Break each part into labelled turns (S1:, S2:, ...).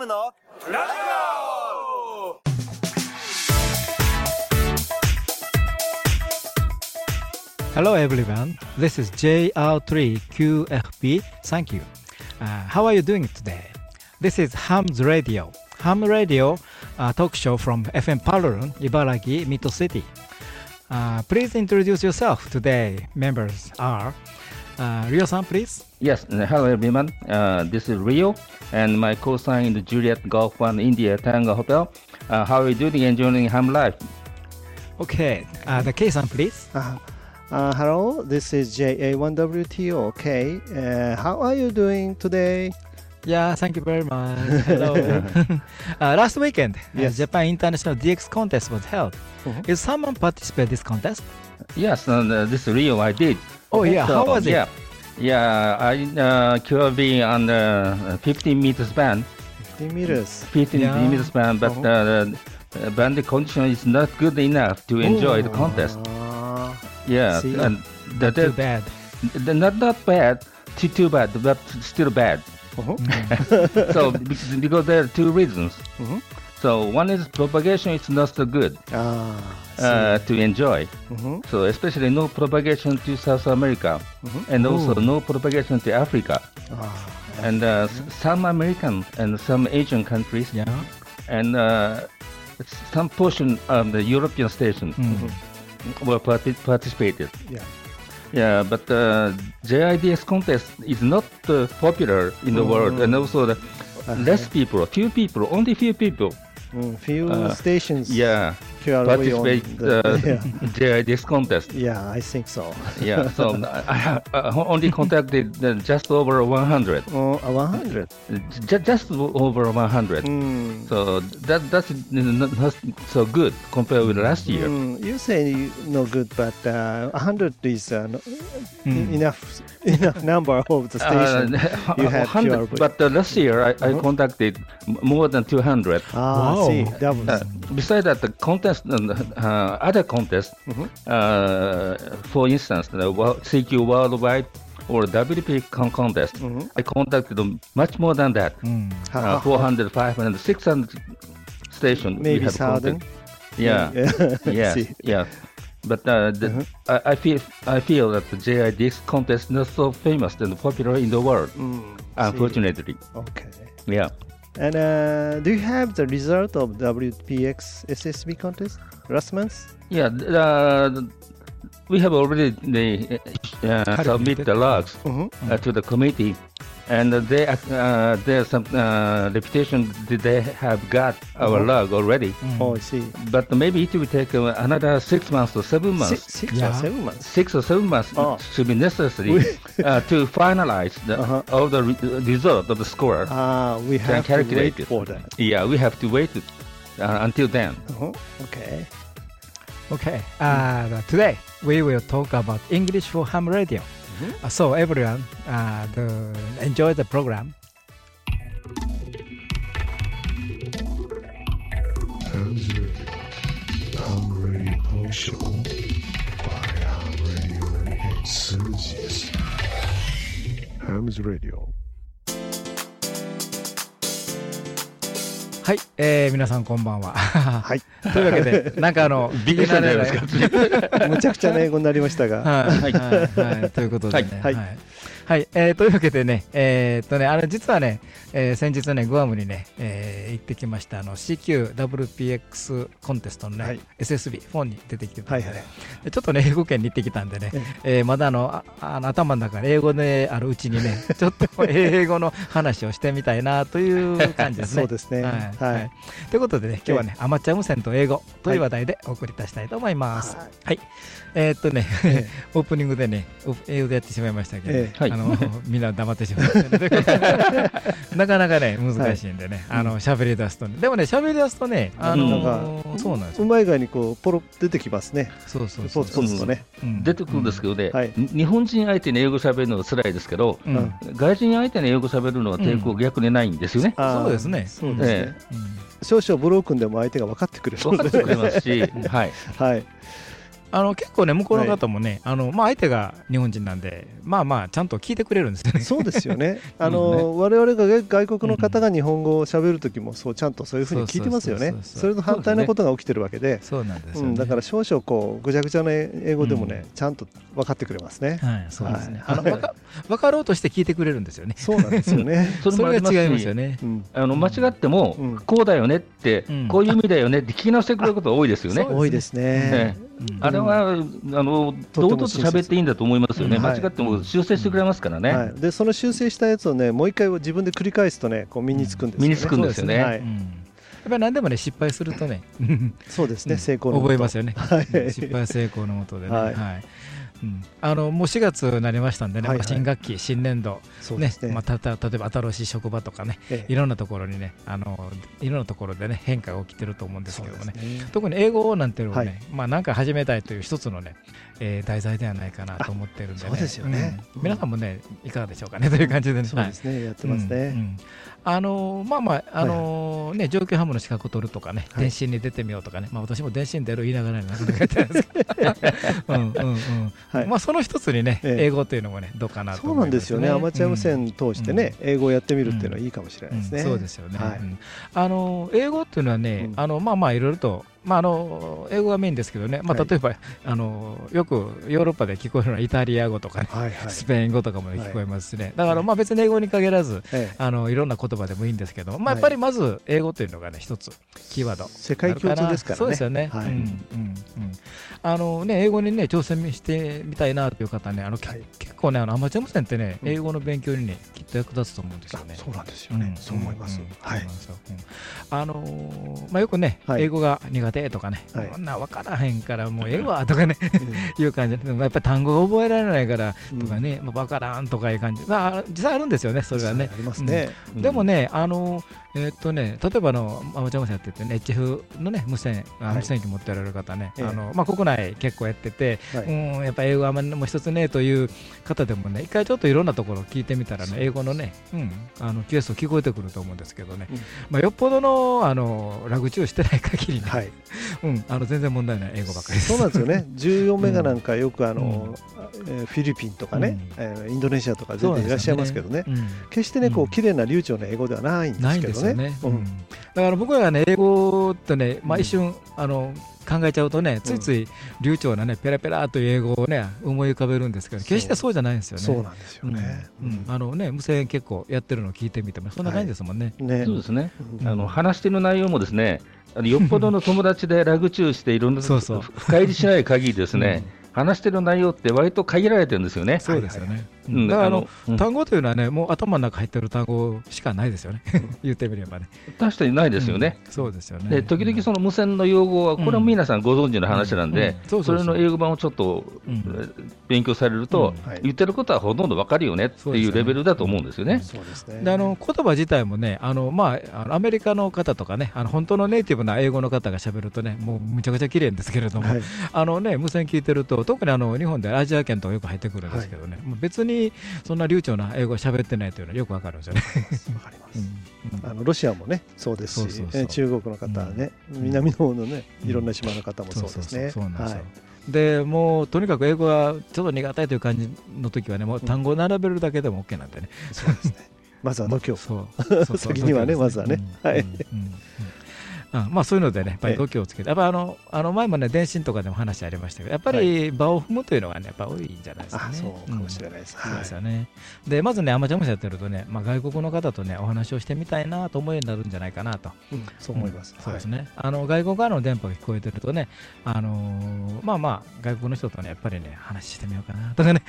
S1: ムのラジオ
S2: Hello everyone, this is JR3QFB. Thank you. Uh, how are you doing today? This is Ham's Radio. Ham Radio, a talk show from FM Palurun, Ibaraki, Mito City. Uh, please introduce yourself today. Members are uh, Rio-san, please.
S3: Yes, hello everyone. Uh, this is Rio, and my co-sign is Juliet Golf One India Tango Hotel. Uh, how are you doing? Enjoying ham life?
S2: Okay, uh, the K-san, please.
S4: Uh, uh, hello, this is JA1WTO. Okay, uh, how are you doing today?
S2: Yeah, thank you very much. Hello. uh, last weekend, uh,
S4: Yes.
S2: Japan International DX contest was held.
S4: Mhm.
S2: Is someone participate this contest?
S3: Yes, uh, this is Rio. I did.
S2: Oh yeah,
S3: So,
S2: how was it?
S3: Yeah, yeah. I uh, QRV on the uh, 15 meter span,
S4: 50 meters.
S3: 15
S2: Yeah.
S3: meter span, but
S4: Uh-huh.
S3: uh, the bandit condition is not good enough to enjoy the
S4: Oh.
S3: contest.
S4: Ah,
S3: Yeah,
S4: See.
S3: and the,
S2: Too
S3: the,
S2: bad.
S3: the- not not bad, too too bad, but still bad.
S4: uh-huh.
S3: so be- because there are two reasons.
S4: Mhm.
S3: So one is propagation is not so good
S4: Ah,
S3: uh, to enjoy.
S4: Mhm.
S3: So especially no propagation to South America,
S4: Mhm.
S3: and also no propagation to Africa,
S4: Ah,
S3: and uh, some American and some Asian countries,
S2: Yeah.
S3: and uh, some portion of the European station
S2: Mm.
S3: were parti- participated.
S4: yeah.
S3: Yeah, but uh, JIDS contest is not uh, popular in the world,
S4: Mm.
S3: and also the less people, few people, only few people.
S4: Mm, few
S3: Uh,
S4: stations.
S3: Yeah,
S4: QRV on
S3: participate
S4: the-
S3: uh,
S4: yeah.
S3: JIDS contest.
S4: yeah, I think so.
S3: Yeah, so I, have uh, only contacted uh, just over 100,
S4: Oh, uh, 100.
S3: J- just over 100.
S4: Mm.
S3: So that that's not, not so good compared with last year.
S4: Mm, you say no good, but uh, 100 is uh, no,
S2: Mm.
S4: enough enough number of the station.
S3: Uh,
S4: you had
S3: but uh, last year I, I
S4: Uh-huh.
S3: contacted more than 200.
S4: ah,
S2: Wow.
S4: see, that was.
S3: Uh, besides that, the contest, uh, uh, other contests,
S4: Mhm.
S3: uh, for instance, the CQ Worldwide or WP con- contest,
S4: Mhm.
S3: I contacted them much more than that.
S2: Mm.
S3: Uh, 400, 500, 600 stations. we
S4: Maybe
S3: have
S4: thousand.
S3: Yeah,
S4: yeah.
S3: yeah, yeah. But uh, the,
S4: Uh-huh.
S3: I, I feel I feel that the JIDX contest is not so famous and popular in the world,
S4: Mm,
S3: unfortunately.
S4: see. Okay.
S3: Yeah.
S4: And uh, do you have the result of WPX SSB contest month?
S3: Yeah, uh, we have already they, uh, submit the logs
S4: Mhm.
S3: uh, to the committee, and they uh, there's some uh, reputation that they have got our
S4: Uh-huh.
S3: log already,
S4: Oh, I see.
S3: but maybe it will take uh, another six months or seven months.
S4: Six, six
S2: Yeah.
S4: or seven months.
S3: Six or seven months
S4: Oh.
S3: should be necessary uh, to finalize the,
S4: Uh-huh.
S3: all the re- result of the score.
S4: Ah, we have to
S3: calculate
S4: wait
S3: it.
S4: for that.
S3: yeah, we have to wait uh, until then.
S4: Uh-huh. Okay.
S2: Okay. Uh, today we will talk about English for Ham Radio. Uh, so everyone, uh, the, enjoy the program.
S5: Ham's Radio. Ham Radio Show by Ham Radio Enthusiast. Ham's Radio.
S2: はい、えー、皆さんこんばんは。
S4: はい。
S2: というわけで、なんかあの、
S3: びっくりしたんじゃないですか。
S4: むちゃくちゃな英語になりましたが。
S2: はい、はい、はい、ということでね。
S4: はい
S2: はい。はい、えー、というわけでね、えーっとね、あの、実はね、えー先日ね、グアムにね、えー行ってきました、あの、CQWPX コンテストのね、
S4: はい
S2: SSB4 に出てきてたんでね、
S4: はいはい。
S2: でちょっとね、英語圏に行ってきたんでね、えーまだあのああの頭の中で英語であるうちにね、ちょっと英語の話をしてみたいなという感じですね。
S4: そうですね。
S2: はい
S4: はい。
S2: はいということでね、今日はね、アマチュア無線と英語という話題でお送りいたしたいと思います。
S4: はい
S2: はい。えーっとね、
S4: え
S2: オープニングでね、オ英語でやってしまいましたけど、
S4: え
S3: え。
S2: あのみんな黙ってしまって、ね、なかなかね、難しいんでね、あの喋り出すとね、でもね、喋り出すとね、あの
S4: なん
S2: そうなんですよ。
S4: うまい具合にこうポロッ出てきますね。
S2: そうそう
S4: ポツポツとね。
S2: うん。
S3: 出てくるんですけどね、
S4: はい。
S3: に日本人相手に英語喋るのが辛いですけど、
S2: うん。うん
S3: 外人相手に英語喋るのは抵抗逆にないんですよね。
S2: そうですね。
S4: そうですね。少々ブロークンでも相手が分かってくれる
S3: 分かってくれますし、はい。
S4: はい。
S2: あの結構ね、向こうの方もね、あのまあ、相手が日本人なんで、まあまあ、ちゃんと聞いてくれるんですよね。
S4: そうですよね。あの、我々が外国の方が日本語を喋る時も、そうちゃんとそういうふうに聞いてますよね。それと反対のことが起きてるわけで。
S2: そうなんです、
S4: だから少々こうぐちゃぐちゃな英語でもね、ちゃんと分かってくれますね。
S2: はい、そうですね。あの分か分かろうとして聞いてくれるんですよね。
S4: そうなんですよね。
S2: それが違いますよね。
S3: あの間違っても、こうだよねって、こういう意味だよねって聞き直してくれることが多いですよね。
S4: 多いですね。
S3: あれは、あの堂々と喋っていいんだと思いますよね、間違っても修正してくれますからね、
S4: でその修正したやつをね、もう一回自分で繰り返すとね、こう身につくんですよね。
S3: 身につくんですよね。や
S2: っぱり何でもね失敗するとね
S4: そうですね、成功
S2: の覚えますよね、失敗成功のもとでね。はいうん、あのもう4月になりましたんでね、はいはい、新学期、新年度、ね。ね、まあ、たた例えば新しい職場とかね、ええ、いろんなところにねあの、いろんなところでね変化が起きてると思うんですけどもね、ね。特に英語なんていうのはね、はい、まあ、なんか始めたいという一つのね、えー、題材ではないかなと思ってるんで、ね、
S4: そうですよね、
S2: うん、皆さんもね、いかがでしょうかねという感じでね。
S4: そうですね、はい、やってますね。うんうん
S2: あのまあまあ、あのはい。ね、状況ハムの資格を取るとかね、はい、電信に出てみようとかね、まあ、私も電信出る言いながらなん書い。て まあ、その一つにね、ええ、英語というのもね、どうかなと、
S4: ね、そうなんですよね、アマチュア無線通してね、うん、英語をやってみるっていうのはいいかもしれないですね。
S2: そうですよね、あの英語っていうのはね、あのまあまあ、いろいろとまあ、あの英語がメインですけどね、まあ、例えば、はい、あのよくヨーロッパで聞こえるのはイタリア語とか、ね。はいはい、スペイン語とかも聞こえますしね、はい、だからまあ別に英語に限らず、はい、あのいろんな言葉でもいいんですけど、まあ、やっぱりまず英語というのがね一つキーワード。
S4: 世界共通ですからね。
S2: そうですよね、はい、うんうんうん。あのね英語にね挑戦してみたいなという方ねあの、結構ねあのアマチュア無線ってね、英語の勉強にねきっと役立つと思うんですよね。
S4: そうなんですよね、そう思います、はい。
S2: あのまあよくね、英語が苦手とかね、こんな分からへんからもうええわとかね、いう感じ。でやっぱり単語が覚えられないからとかね、まあ、分からんとかいう感じ。まあ実際あるんですよねそれはね。でもねあのえー、っとね、例えばのアマチュア無線やっててね、HF のね、無線、はい、無線機持ってられる方ね、えー、あのまあ、国内結構やってて、はい、うんやっぱ英語はもう一つねという方でもね、一回ちょっといろんなところ聞いてみたらね、英語のね、うん、あの QS 聞こえてくると思うんですけどね、うん、まあ、よっぽどのあのラグチューしてない限りね、はい、うん、あの全然問題ない。英語ばかり
S4: そうなんですよね、14メガなんかよくあの、うん、えー、フィリピンとかね、うん、えー、インドネシアとか全然いらっしゃいますけどね、ね決してね、こう綺麗な流暢な英語ではないんですけどね。ね、うん。
S2: だから僕らがね英語ってね、まあ、一瞬、あの考えちゃうとねついつい流暢なねペラペラという英語をね思い浮かべるんですけど決してそうじゃないんですよね。
S4: そうなんですよね。
S2: うんあのね無線結構やってるのを聞いてみてもそんな感じですもんね。
S3: ねそうですね。あの話してる内容もですねよっぽどの友達でラグチューしていろんな深入りしない限りですね。話してる内容って割と限られてるんですよね。
S2: そうですよね。だからあの、単語というのはね、もう頭の中入ってる単語しかないですよね。言ってみればね。
S3: 確かにないですよね。
S2: そうですよね。
S3: で、時々その無線の用語は、これは皆さんご存知の話なんで、それの英語版をちょっと勉強されると、言ってることはほとんどわかるよねっていうレベルだと思うんですよね。
S2: そうですね。で、あの言葉自体もね、あのまあアメリカの方とかね、あの本当のネイティブな英語の方が喋るとね、もうむちゃくちゃ綺麗ですけれども、あのね無線聞いてると、特にあの日本でアジア圏とかよく入ってくるんですけどね、別にそんな流暢な英語を喋ってないというのはよくわかるんですよね。
S4: わかります。あのロシアもねそうですし、中国の方はね、南の方のねいろんな島の方もそうですね。そうなんですよ。
S2: でもうとにかく英語がちょっと苦手という感じの時はねもう単語を並べるだけでも OK なんでね。
S4: そうですね。まずは度胸。そう。先 にはねまずはね。はい。
S2: うんまあ、そういうのでね、やっぱり度胸をつけて、やっぱあのあの前もね、電信とかでも話ありましたけど、やっぱり場を踏むというのがね、やっぱ多いんじゃないですかね。
S4: そうかもしれないです、そうです
S2: よね。で、まずね、アマチュア無線やってるとね、まあ、外国の方とね、お話をしてみたいなと思うようになるんじゃないかなと。
S4: そう思います。
S2: そうですね。あの外国からの電波が聞こえてるとね、あのまあまあ、外国の人とね、やっぱりね、話してみようかなとかね。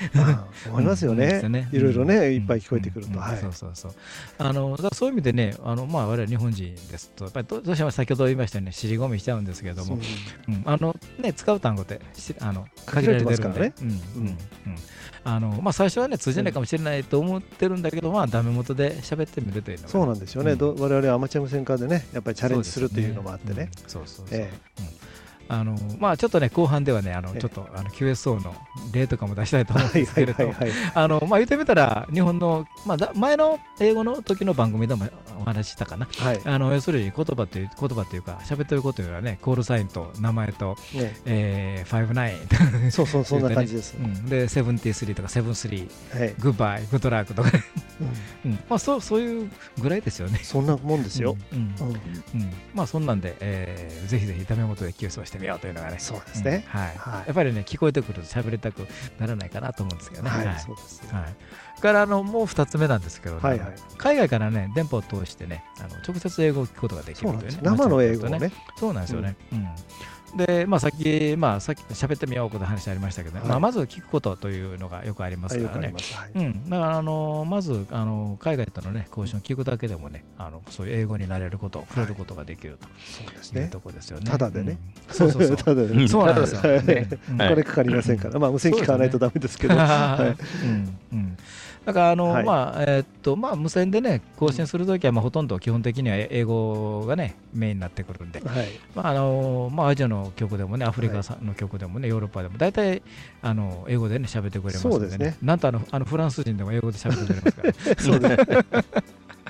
S4: 思いますよね。いろいろね、いっぱい聞こえてくると。
S2: そうそうそう。あのそういう意味でね、あのまあ、我々日本人ですと、やっぱりどうしても先ほど言いましたように、尻込みしちゃうんですけれども、う。ん。あのね、使う単語ってあの限られてるんで、ねうん。うん。あのまあ、最初はね通じないかもしれないと思ってるんだけど、まあダメ元で喋ってみるというのが
S4: そうなんですよね、うん、我々アマチュア無線化でねやっぱりチャレンジするというのもあってね。
S2: そうそうそう、ええあのまあ、ちょっとね後半ではねあのちょっとあの QSO の例とかも出したいと思うんですけれど。も言ってみたら日本の、まあ、前の英語の時の番組でもお話ししたかな、はい、あの要するに言葉という言葉というか喋ってることよりはねコールサインと名前と、ねえ。ー、59
S4: そうそうそんな感じです、
S2: うん、で73とか73、はい、グッバイグッドラックとか。ね、うん。うん。まあ、そうそういうぐらいですよね。
S4: そんなもんですよ、うん。
S2: うん。うん。まあそんなんで、えー、ぜひぜひダメ元で QSO してみようというのがね。
S4: そうですね、
S2: はい、はい、やっぱりね聞こえてくると喋りたくならないかなと思うんですけどね。はい、そうですね、はい。からあのもう2つ目なんですけど、ね。はいはい、海外からね電波を通してねあの直接英語を聞くことができるというね。
S4: 生の英語ね。
S2: そうなんですよね、うん、うんで、まあ、さっき、まあ、さっき喋ってみようこと話ありましたけど、ね。はい、まあ、まず聞くことというのがよくありますからね。はい、うん、だからあのまずあの海外との、ね、交渉を聞くだけでもねあのそういう英語になれること、触れることができると、そうですね、いうところですよね。
S4: ただでね。
S2: うん、そうそうそう。ただで、そうなんですよ、ね。
S4: これかかりませんから、まあ、無線機買わないとだめですけど。はい、うん。
S2: うんだからあの、はい、まあえー、っとまあ、無線でね更新するときは、まあ、ほとんど基本的には英語がねメインになってくるんで、はい。まああのまあ、アジアの曲でもねアフリカの曲でもね、ヨーロッパでも大体あの英語でね喋ってくれますので、ね、でね。なんとあのあのフランス人でも英語で喋ってくれますから、ね、そうで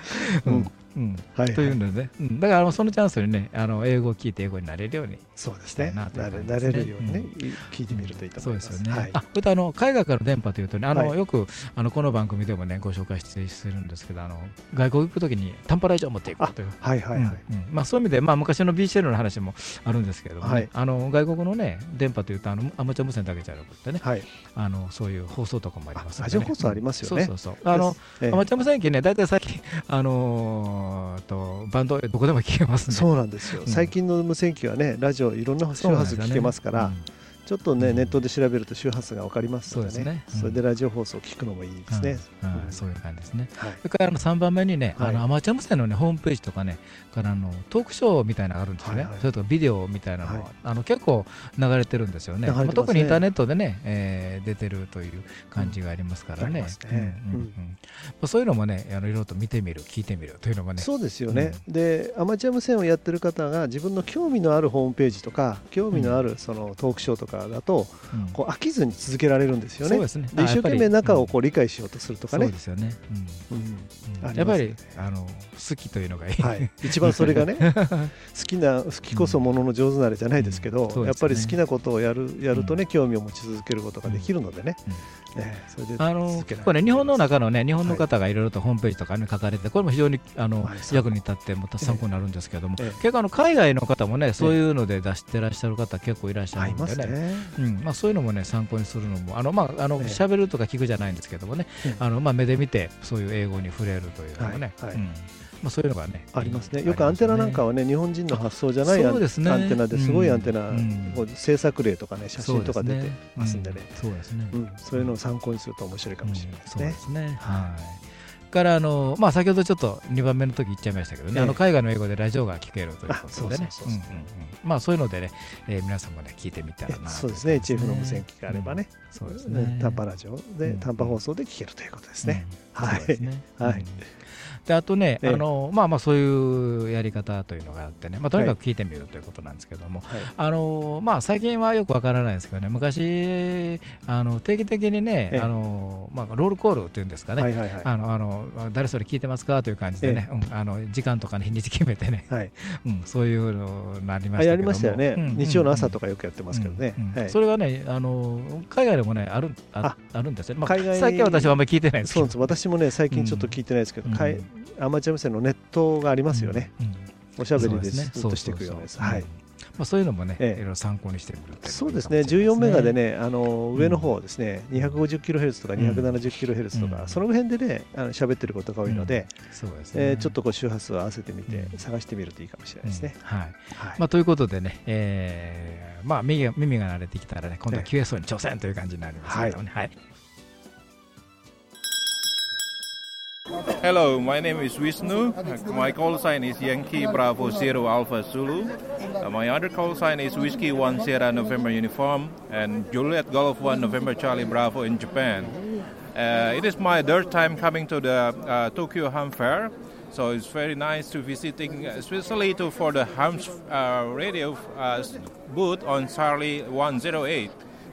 S2: す うんうん。はい、というのでね、うん、だからそのチャンスにねあの英語を聞いて英語になれるように
S4: そうですね。なれるようにね、うん、聞いてみるといいと思います。そうですよね、はい、
S2: あこういったあの海外からの電波というとねあの、はい、よくあのこの番組でもねご紹介してするんですけどあの外国行くときに短波ラジオを持っていくという。はいはいはい、うんまあ、そういう意味で、まあ、昔の BCL の話もあるんですけれども、ね、はい、あの外国のね電波というとあのアマチュア無線だけじゃなくてね、はい、あのそういう放送とかもあります
S4: ね、ラジオ放送ありますよね。
S2: そうそうそう。あの、えー、アマチュア無線機ね大体最近あのー、とバンドどこでも聞けますね。
S4: そうなんですよ、うん、最近の無線機はねラジオいろんな周波数聞けますから、ちょっとね、ネットで調べると周波数が分かりますのでね、それでラジオ放送を聞くのもいいですね。
S2: そういう感じですね。それからあの3番目にね、あのアマチュア無線のねホームページとかね、からあのトークショーみたいなのがあるんですよね。それとかビデオみたいなのはあの結構流れてるんですよね。特にインターネットでね、え出てるという感じがありますからね。そういうのもね、あのいろいろと見てみる、聞いてみるというのもね。
S4: そうですよね。で、アマチュア無線をやってる方が自分の興味のあるホームページとか、興味のあるそのトークショーとかだと、こう飽きずに続けられるんですよね。で、ね、一生懸命中をこう理解しようとするとかね。そうですよね。
S2: やっぱりあの好きというのがいい。はい、
S4: 一番それがね 好きな好きこそものの上手なれじゃないですけど、やっぱり好きなことをやるやるとね興味を持ち続けることができるのでね。
S2: それであのこれ日本の中のね日本の方がいろいろとホームページとかに書かれてこれも非常にあの役に立っても参考になるんですけども、結構あの海外の方もねそういうので出してらっしゃる方結構いらっしゃるんでね。うん。まあそういうのもね参考にするのもあのまああの喋るとか聞くじゃないんですけどもね、あのまあ目で見てそういう英語に触れるというのもね。まあ、そういうのがね
S4: ありますね。よくアンテナなんかはね日本人の発想じゃないアンテナです。ごいアンテナ、制作例とかね写真とか出てますんでね。そうですね、そういうのを参考にすると面白いかもしれないですね。そうですね。はい。
S2: からあの、まあ、先ほどちょっと2番目の時言っちゃいましたけどね、えー、あの海外の英語でラジオが聞けるということでね、まあそういうのでね、えー、皆さんもね聞いてみたらな
S4: そうですね、HF の無線機があればね、うん、そうですね、短波ラジオで、短波放送で聞けるということですね。はい。
S2: はい。であとね、ええ、あのまあまあそういうやり方というのがあってね、まあ、とにかく聞いてみるということなんですけども、はい、あのまあ、最近はよくわからないですけどね。昔あの定期的にね、え、あのまあ、ロールコールというんですかね、はいはいはい、あのあの誰それ聞いてますかという感じでね、うん、あの時間とか、ね、日にち決めてね、はい。うん、そういうのなりました
S4: やりましたよね、うん、日曜の朝とかよくやってますけどね、
S2: それがねあの海外でもねあるああるんですよね、まあ、海外最近は私はあんまり聞いてないですけど。
S4: そうです。私もね最近ちょっと聞いてないですけど、うんアマチュア無線のネットがありますよね、うんうん、おしゃべりでずっとしていくようなやつ。はい。
S2: まあ、そういうのもね、ええ、いろいろ参考にしてみる
S4: そうですね、14メガでね、あの上の方ですね、うん、250キロヘルツとか270キロヘルツとか、うん、その辺でね、あの喋ってることが多いので、えー、ちょっとこう周波数を合わせてみて、探してみるといいかもしれないですね。はい、はい、
S2: まあ、ということでね、えーまあ耳が、耳が慣れてきたらね、今度は QSO に挑戦という感じになりますけどね。はい、はい
S6: Hello, my name is Wisnu. My call sign is Yankee Bravo Zero Alpha Zulu. Uh, my other call sign is Whiskey One Sierra November Uniform and Juliet Golf One November Charlie Bravo in Japan. Uh, it is my third time coming to the uh, Tokyo Ham Fair, So it's very nice to visiting, especially to for the Hams uh, radio uh, booth on Charlie 108.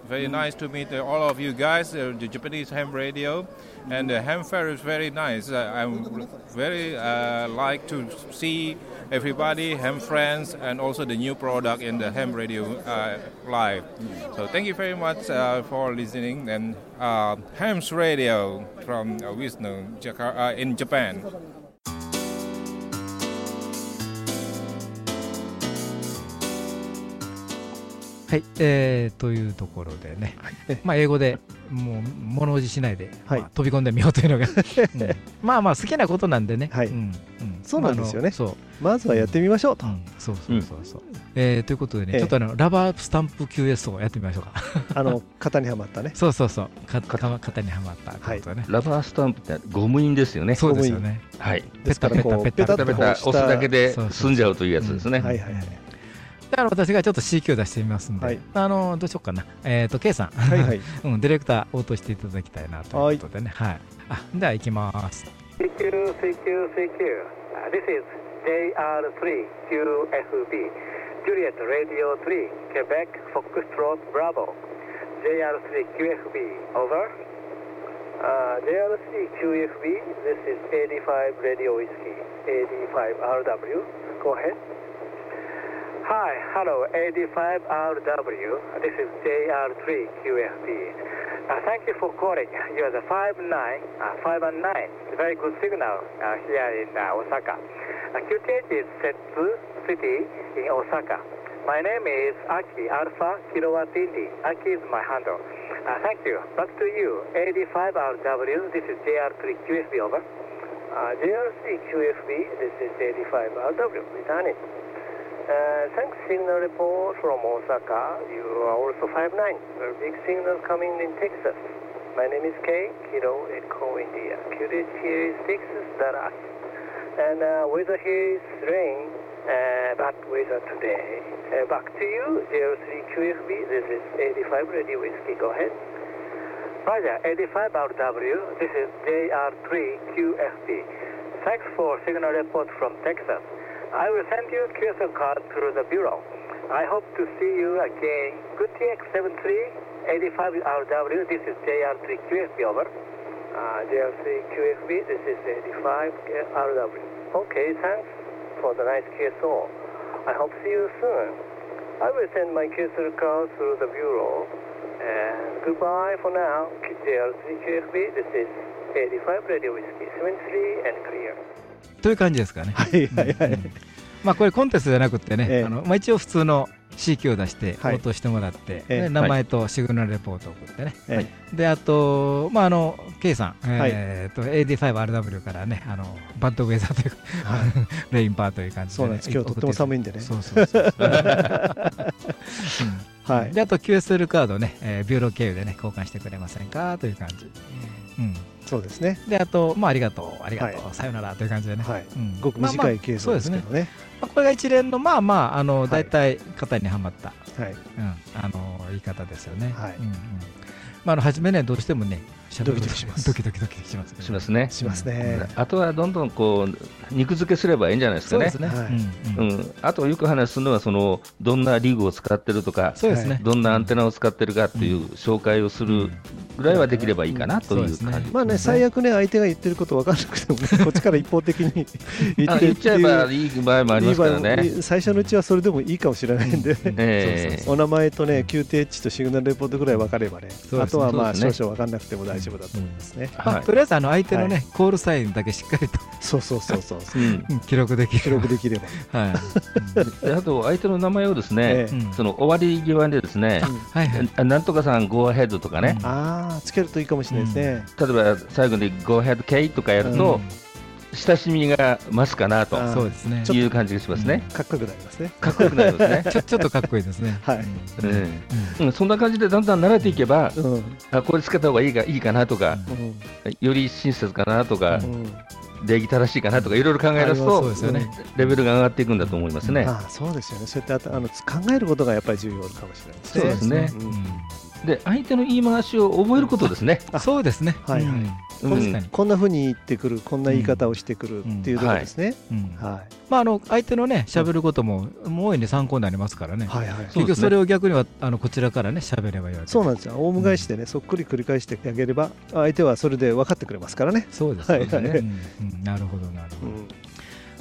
S6: Very nice to meet uh, all of you guys, uh, the Japanese ham radio, and the ham fair is very nice. Uh, I'm very uh, like to see everybody, ham friends, and also the new product in the ham radio uh, live. So thank you very much uh, for listening and Hams Radio from Wisnu in Japan.
S2: はい、えー、というところでね、はい、まあ英語でもう物おじしないで、はい、まあ、飛び込んでみようというのが、うん、まあまあ好きなことなんでね、はい。うん。う
S4: ん、そうなんですよね、そう。まずはやってみましょうと、うん、
S2: そうそうそうそう、うん、えー、ということでね、えー、ちょっとあのラバースタンプ QS をやってみましょうか。
S4: あの型にはまったね。
S2: そうそうそう。か型にはまった
S3: はい、ラバースタンプってゴム印ですよね。
S2: そうですよね。
S3: はい。
S2: ペタペタペタ
S3: ペタペタ押すだけで済んじゃうというやつですね、はいはいはい
S2: だから私がちょっと CQ 出してみますんで、はい、あのどうしようかな、えっ、ー、と K さん、はいはいうん、ディレクター応答していただきたいなということでね、はい、はい、あでは行きます。CQ CQ CQ、
S7: This is JR3QFB Juliet Radio 3 Quebec Foxtrot Bravo JR3QFB over uh, JR3QFB This is 85 Radio Whiskey 85RW Go ahead Hi, hello, 85RW. This is JR3QFB. Uh, thank you for calling. You are the 59, uh, 5 and 9. Very good signal uh, here in uh, Osaka. Uh, QTH is Setsu City in Osaka. My name is Aki Alpha Kilowatt Indy. Aki is my handle. Uh, thank you. Back to you. 85RW. This is JR3QFB over. Uh, JR3QFB. This is 85RW. Returning. Uh, thanks, signal report from Osaka. You are also 5'9". Very big signal coming in Texas. My name is Kei, Kilo Echo India. QTH here is Texas, Dallas. And uh, weather here is rain, uh, but weather today. Uh, back to you, 03QFB. This is 85 Radio Whiskey. Go ahead. Roger, 85 RW. This is JR3QFB. Thanks for signal report from Texas. I will send you a QSL card through the bureau. I hope to see you again. Good TX73 85RW. This is JR3QFB over. Uh, JR3QFB. This is 85RW. Okay, thanks for the nice QSO. I hope to see you soon. I will send my QSL card through the bureau. And goodbye for now. JR3QFB. This is 85 Radio Whiskey 73 and clear.
S2: という感じですかね。はいはいはい。まあこれコンテストじゃなくてね、ええ、あのまあ一応普通の CQ を出して応答してもらって、はい、名前とシグナルレポートを送ってね、はい、であと、まあ、あの K さん、えー、と AD5RW からねあのバッドウェザーというか、はい、レインパーという感じで、ね、
S4: そうなんです。今日とっても寒いんでね。そうそうそう、
S2: はい、であと QSL カードね、えー、ビューロー経由でね交換してくれませんかという感じ、
S4: うんそうですね。
S2: で、あと、まあ、ありがとう、ありがとう、さよならという感じでね。はい。
S4: ごく短いケースですけどね。
S2: まあ、これが一連の、まあまあ、あの、大体、型にはまった。はい。うん、あの、言い方ですよね。はい。うん、うん。まあ、あの、初めね、どうしてもね、
S4: ドキドキします。
S2: ドキドキドキします、
S3: しますね。
S4: しますね。
S3: あとはどんどんこう肉付けすればいいんじゃないですかね。そうですね。うん。あとよく話するのはそのどんなリグを使ってるとか、そうですね。どんなアンテナを使ってるかっていう紹介をするぐらいはできればいいかなという感じ。
S4: まあね最悪ね相手が言ってること分からなくても こっちから一方的に
S3: 言って言っちゃえばいい場合もありますからね。
S4: 最初のうちはそれでもいいかもしれないんで、お名前とね QTH とシグナルレポートぐらい分かればね、あとはまあ少々分からなくても大丈夫だと思いますね。
S2: まあ、とりあえずあの相手のね、コールサインだけしっかりと。
S4: そうそうそうそう、
S2: 記録できる
S4: 記録できれば、はい、
S3: あと相手の名前をですね、その終わり際でですね、はいはい、なんとかさんゴーヘッドとかね、
S4: ああつけるといいかもしれないですね、
S3: 例えば最後にゴーヘッドケイとかやると、親しみが増すかなとそうですねいう感じがしますね。
S4: かっこよくなりますね。
S3: かっこよくなりますね。
S2: ちょちょっとかっこいいですね。はい。
S3: うん。そんな感じでだんだん慣れていけば、あこれつけた方がいいかいいかなとか、より親切かなとか。礼儀正しいかなとかいろいろ考え出すとレベルが上がっていくんだと思いますね。
S4: あそうですよね。そうやってあの考えることがやっぱり重要かもしれないですね。
S3: そうですね。で相手の言い回しを覚えることですね。
S2: そうですね。
S4: はいはい。こんなふうに言ってくる、こんな言い方をしてくるっていうところですね。
S2: はい。まああの相手のね喋ることも大いに参考になりますからね。はいはい。結局それを逆にはあのこちらからね喋ればいいわけ
S4: そうなんですよ。オウム返しでねそっくり繰り返してあげれば相手はそれで分かってくれますからね。
S2: そうですね。なるほどなるほど。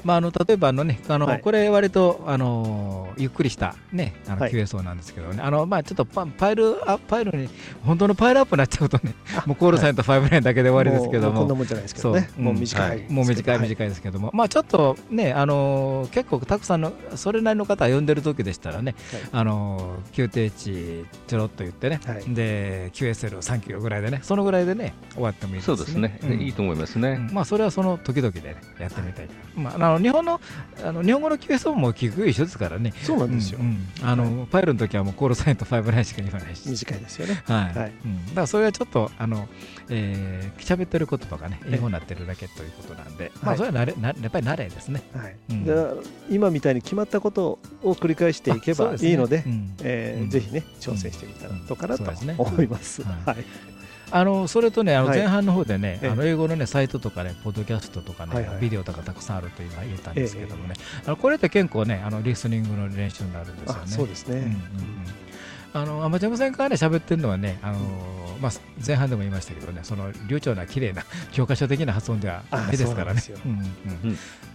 S2: まあ、あの例えばあの、ねあの、はい、これ、割とあのゆっくりした、ね、あの QSO なんですけどね、あのまあ、ちょっとパパイルあパイルに、本当のパイルアップになっちゃうとね、もうコールサインと5ラインだけで終わりですけども、
S4: もんじゃないですけどね、もう短い、
S2: もう短い、短いですけども、まあ、ちょっとね、あの結構たくさんの、それなりの方呼んでる時でしたらね、あの9定値ちょろっと言ってね、で QSL3 キロぐらいでね、そのぐらいでね、終わってもいいですね。そうですね、
S3: いいと思いますね。
S2: まあ、それはその時々で、ね、やってみたい。まあ、あの日本のあの日本語の QS も聞く一緒ですからね。
S4: そうなんですよ。
S2: あの、パイルの時はもうコールサインとファイブラインしか言わないし。
S4: 短いですよね。
S2: はい。はいうん、だからそれはちょっとあの、えー、喋ってる言葉がね英語になってるだけということなんで、まあそれは慣れなやっぱり慣れですね。はい。
S4: うん、今みたいに決まったことを繰り返していけばいいので、でねえーぜひね挑戦してみたらどうかなと思います。はい。
S2: あのそれとね、あの前半の方でね、あの英語のねサイトとかね、ポッドキャストとかね、ビデオとかたくさんあると今言えたんですけどもね、あのこれって結構ね、あのリスニングの練習になるんですよね。
S4: そうですね。
S2: あのアマチュア無線からね喋ってるのはね、あのまあ、前半でも言いましたけどね、その流暢な綺麗な教科書的な発音ではないですからね。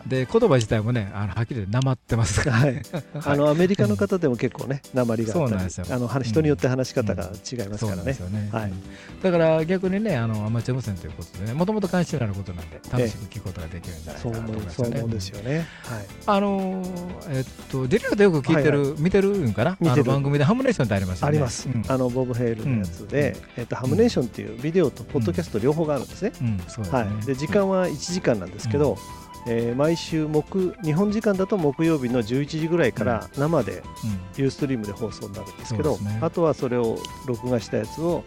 S2: で言葉自体もね、あのはっきりなまってますから、
S4: ね、あのアメリカの方でも結構ね、なまりがあったり、あの人によって話し方が違いますからね。
S2: だから逆にね、あのアマチュア無線ということでね、もともと関心のあることなんで、楽しく聞くことができるんじゃないかなと思います
S4: ね。そう思うんですよね。
S2: あのえっとデリカでよく聞いてる、見てるんかな、あの番組でハムネーションってありますよね。
S4: あります。あのボブヘイルのやつで、えっとハムネーションっていうビデオとポッドキャスト両方があるんですね。はい。で時間は1時間なんですけど。えー、毎週木日本時間だと木曜日の11時ぐらいから生でユーストリームで放送になるんですけど、あとはそれを録画したやつを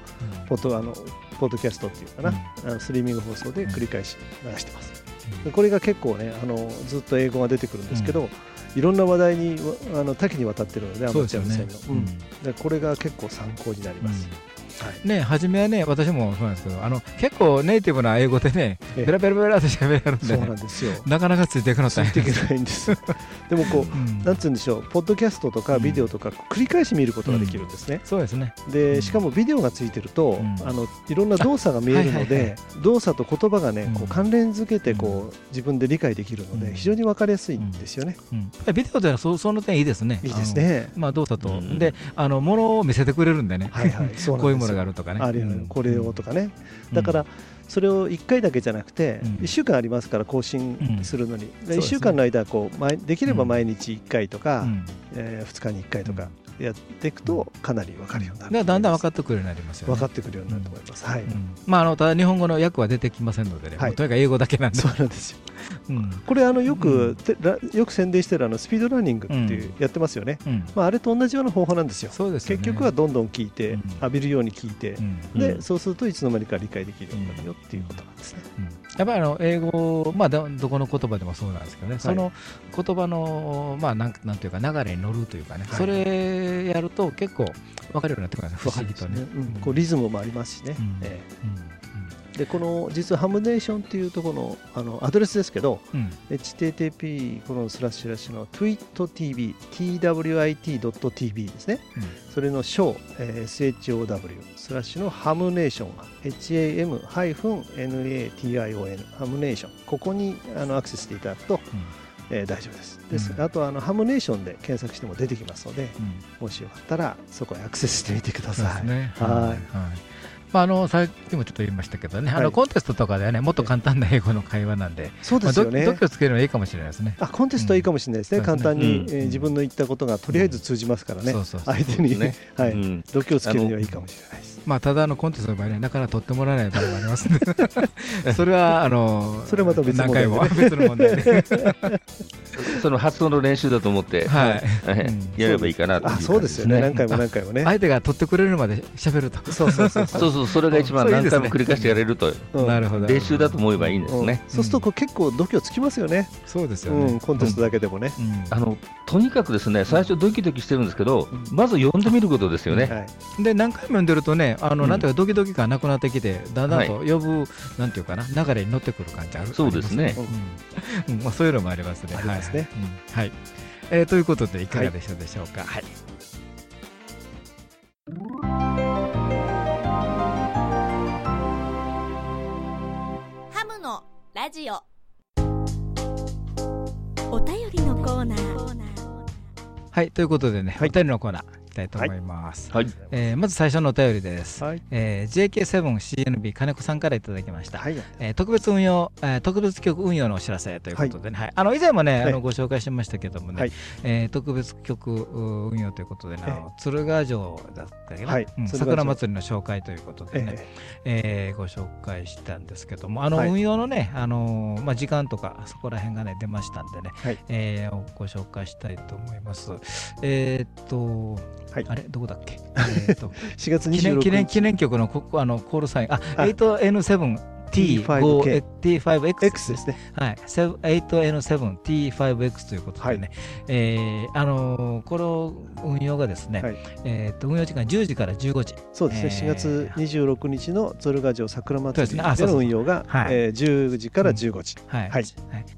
S4: ポッドあのポッドキャストっていうかな、あのストリーミング放送で繰り返し流してます。これが結構ねあのずっと英語が出てくるんですけど、いろんな話題にあの多岐にわたってるのでアマチュア無線の、うん、でこれが結構参考になります。
S2: ね、初めはね、私もそうなんですけど、あの結構ネイティブな英語でね、ベラベラベラって喋るんで、そうなんですよなかなかついていくの
S4: 大変です。ないんです。でもこう、なんつうんでしょう、ポッドキャストとかビデオとか繰り返し見ることができるんですね。
S2: そうですね。
S4: で、しかもビデオがついてると、あのいろんな動作が見えるので、動作と言葉がね、こう関連づけてこう自分で理解できるので、非常にわかりやすいんですよね。
S2: ビデオではそその点いいですね。
S4: いいですね。
S2: まあ動作と、で、あのものを見せてくれるんでね。はいはい。こういうものがあるとかね。
S4: あるこれをとかね、だからそれを1回だけじゃなくて、1週間ありますから更新するのに、1週間の間こうできれば毎日1回とか、え2日に1回とかやっていくとかなり分かるようになる。
S2: だんだん分かってくるようになりますよ
S4: ね。分かってくるようになると思います、はい。
S2: まああのただ日本語の訳は出てきませんのでね、とにかく英語だけなんで。
S4: そうなんですよ。うん、これあのよく、うん、よく宣伝してるあのスピードラーニングっていうやってますよね、うん、まあ、あれと同じような方法なんですよ、すね、結局はどんどん聞いて、浴びるように聞いて、でそうするといつの間にか理解できるようになるよっていうことなんですね。
S2: やっぱりあの英語、まあど、どこの言葉でもそうなんですけどね、はい、その言葉の、まあ、なんなんていうか流れに乗るというかね、はい、それやると結構分かるようになってくるんです不思議とね。ね。
S4: うん、こうリズムもありますしね。えーでこの実はハムネーションっていうところのあのアドレスですけど、うん、http このスラッシュラッシュの tweettv twit.tv ですね、うん、それの小、えー、show スラッシュのハムネーション ham-nation ハムネーション。ここにあのアクセスしていただくと、うん。えー、大丈夫です。です、うん、あとあのハムネーションで検索しても出てきますので、うん、もしよかったらそこへアクセスしてみてください。ね、はい。はい
S2: まあ、あのさっきもちょっと言いましたけどね、はい、あのコンテストとかではね、もっと簡単な英語の会話なんで、
S4: そうですよね、
S2: まあ、度胸つけるのはいいかもしれないですね。
S4: あコンテストはいいかもしれないですね、うん、簡単に、うん、えー、自分の言ったことがとりあえず通じますからね、相手に、ね、はい、うん、度胸つけるにはいいかもしれないです。
S2: まあ、ただのコンテストの場合ね、なかなか取ってもらえない場合もありますので、それはあの
S4: それまた別
S2: 何回も。別の問題。で
S3: その発音の練習だと思って、はい、やればいいかなと
S4: そうですよね、何回も何回もね。
S2: 相手が取ってくれるまで喋ると。
S4: そう。そうそう。そう
S3: そうそれが一番何回も繰り返してやれると、
S2: なるほど。
S3: 練習だと思えばいいんですね、
S4: そうすると結構度胸つきますよね。
S2: そうですよね、
S4: コンテストだけでもね、
S3: あのとにかくですね最初ドキドキしてるんですけど、まず読んでみることですよね、
S2: で何回も読んでるとねあの、なんていうかドキドキ感なくなってきてだんだんと呼ぶ、なんていうかな流れに乗ってくる感じある
S3: そうですね、
S2: うん。まあ、そういうのもありますね。
S4: はい、
S2: はい。えー、ということでいかがでしょうでしょうか？はいということでね、お便りのコーナーたいと思います。はい、えー、まず最初のお便りです。はい、えー、JK7CNB 金子さんからいただきました。はい、えー、特別運用、えー、特別局運用のお知らせということでね、はい、あの以前もね、あのご紹介しましたけどもね、はい、えー、特別局運用ということで、ね、あの鶴ヶ城だったっけな、はい。うん、桜祭りの紹介ということでね、えー、えー、ご紹介したんですけども、あの運用のね、あのまあ時間とかそこら辺がね出ましたんでね、はい、えー、ご紹介したいと思います。えー、っとはい、あれどこだっけ、
S4: えー、と4月26日。
S2: 記念記念曲のこあのコールサイン。あ 8N7 T5X
S4: T5X ですね。
S2: はい。8N7 T5X ということでね、はい、えー、あのー、この運用がですね、はい、えっ、と運用時間10時から15時。
S4: そうですね。えー、4月26日の鶴ヶ城桜祭りでの運用が、ね、はい、えー、10時から15時。
S2: うん、はい。はい。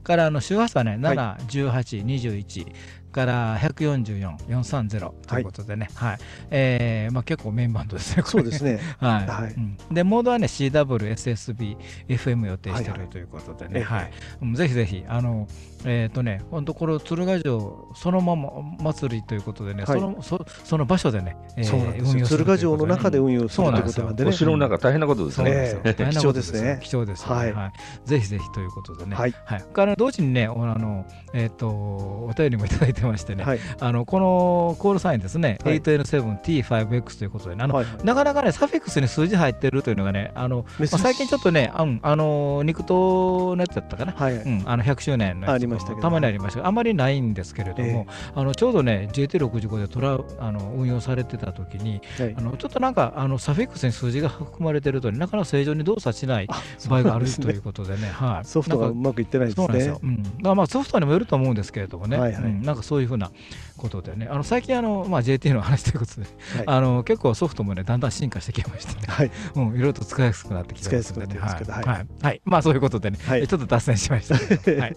S2: からあの周波数はね、7、18、21。から144、430ということでね、はい、はい、えー、まあ、結構メインバンドですね、
S4: そうですね。
S2: はい、はい。うん、で、モードはね、CW、SSB、FM 予定してるということでね、はい、はい、ぜひぜひ、あの、えっ、ー、とね、本当これ鶴ヶ城そのまま祭りということでね、はい、そのそその場所でね、
S4: えー、運用鶴ヶ城の中で運用するということなんでね、
S3: お城の中大変なことですね。
S4: 貴重ですね。
S2: 貴重です、はい、はい。ぜひぜひということでね、はい。はい、から同時にね、あのえっ、ー、とお便りもいただいてましてね、はい、あのこのコールサインですね、はい、8N7T5X ということで、あの、はい、なかなかねサフィックスに数字入ってるというのがね、あのまあ、最近ちょっとね、ああの肉刀のやつだったかな、はい、うん、あの100周年のやつ
S4: ありました
S2: たまにありました。あまりないんですけれども、えー、あのちょうどね JT65 でトラあの運用されてた時に、はい、あのちょっとなんかあのサフィックスに数字が含まれてると、ね、なかなか正常に動作しない場合がある、ね、ということでね、はい、
S4: ソフトがうまくいってないですね。そうなんですよ、
S2: うん、まあソフトにもよると思うんですけれどもね、はいはい。うん、なんかそういうふうなことでね、あの最近あの、まあ、JT の話ということで、はい、あの結構ソフトもねだんだん進化してきましてね、はい。うん、いろいろと使いやすくなってきてますので、ね、はい、はい、はい、まあそういうことでね、はい、ちょっと脱線しました。はい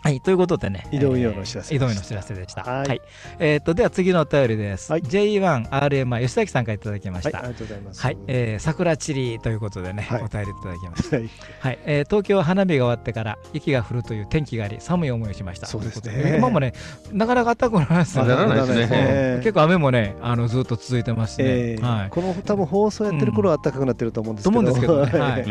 S2: はい、ということでね、
S4: 移動運用のお知らせ、
S2: 移動運用のお知らせでした。はい。えっと、では次のお便りです。はい、J1RMI 吉崎さんからいただきました。
S4: ありがとうございます。
S2: はい、えー、桜チリということでね、お便りいただきました。はい、はいえー、東京は花火が終わってから雪が降るという天気があり、寒い思いをしました。
S4: そうですね。
S2: 今もね、なかなか暖かくなら
S3: ないですね。
S2: 結構雨もね、あのずっと続いてますね。
S4: はい。この多分放送やってる頃は暖かくなってると思うんですけど。と思うんですけど
S2: ね。はい。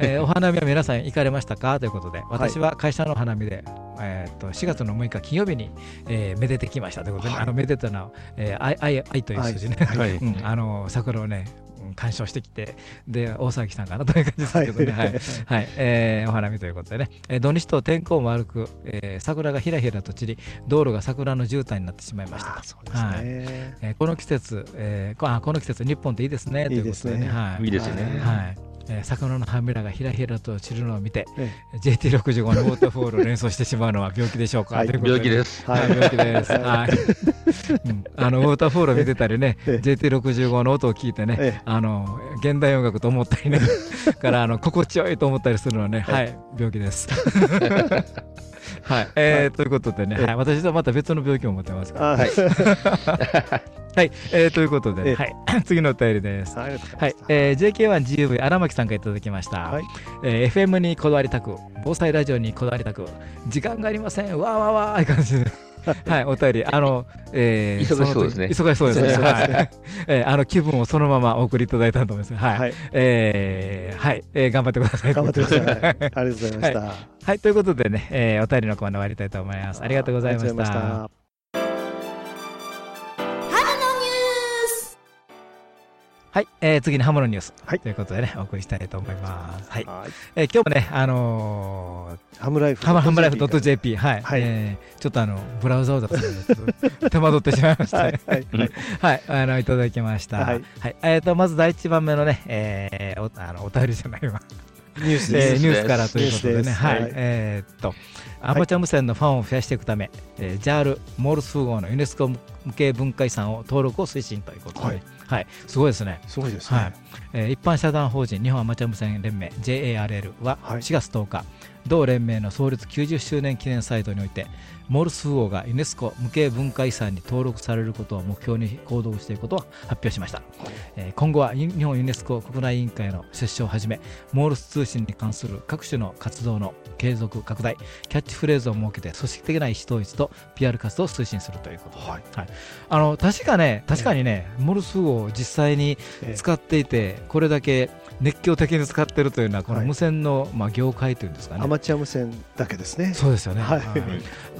S2: えお花見は皆さん行かれましたか？ということで、私は会社の花見で、えっと4月の6日金曜日に、えー、めでてきましたということで、はい、あのめでたのは、えー、愛愛という数字ね、はい。うん、あの桜をね鑑賞してきて、で、大崎さんかなという感じですけどね、はい、はい、えー、お花見ということでね、えー、土日と天候も悪く、えー、桜がひらひらと散り、道路が桜の絨毯になってしまいました。
S4: そうですね、はい。
S2: えー、この季節、えー、あこの季節、日本っていいですねということでね、
S3: はい、いいですね。
S2: はいえー、魚の羽村がひらひらと散るのを見て、ええ、JT65 のウォーターフォールを連想してしまうのは病気でしょうか、
S3: はい、病気です。
S2: はい、病気です。はい。うん、あのウォーターフォールを見てたりね、JT65 の音を聞いてね、あの現代音楽と思ったりね、からあの心地よいと思ったりするのはね、はい、病気です。はい、えー、ということでね、はい、私はまた別の病気を持ってますから。はい。はい、えー、ということで、はい、次のお便りです。はい、えー、JK1GUV 荒牧さんからいただきました。はい、えー、FM にこだわりたく、防災ラジオにこだわりたく、時間がありません、わーわーわーい感じで。はい、お便り、あの、
S3: えー、忙しそうですね。
S2: 忙しそうですね。はい。えー、あの、気分をそのままお送りいただいたと思います。はい。はい、えー、はい、えー、頑張ってください。
S4: 頑張ってください。ありがとうございました。
S2: はい、ということでね、えー、お便りのコーナー終わりたいと思います。ありがとうございました。はい、えー、次にハムのニュース、はい、ということでね、お送りしたいと思います。はい。はい、えー、今日もね、あの
S4: ー、ハムライフ
S2: ハムライフ .jp、はい、はい、えー、ちょっとあの、ブラウザを出すので、手間取ってしまいました、はい、はい、はい、あの、いただきました。はい。はい、えっ、ー、と、まず第一番目のね、えー、おあのお便りじゃないわ。
S4: ニュースえ
S2: ー、ニュースからということでね、はい、はい、えー、っと、アマチュア無線のファンを増やしていくため、えー、JAL モールス符号のユネスコ無形文化遺産を登録を推進ということで、はい、はい、すごいですね。
S4: すごいですね。はい、
S2: えー、一般社団法人日本アマチュア無線連盟 JARL は4月10日、同連盟の創立90周年記念サイトにおいてモールス符号がユネスコ無形文化遺産に登録されることを目標に行動していることを発表しました、えー、今後は日本ユネスコ国内委員会の出所をはじめモールス通信に関する各種の活動の継続拡大キャッチフレーズを設けて組織的な意思統一と PR 活動を推進するということ、はい、はい、あの確かね確かにね、えー、モールスを実際に使っていて、これだけ熱狂的に使っているというのはこの無線の、まあ、業界というんですかね、
S4: アマチュア無線だけですね。
S2: そうですよね、はい、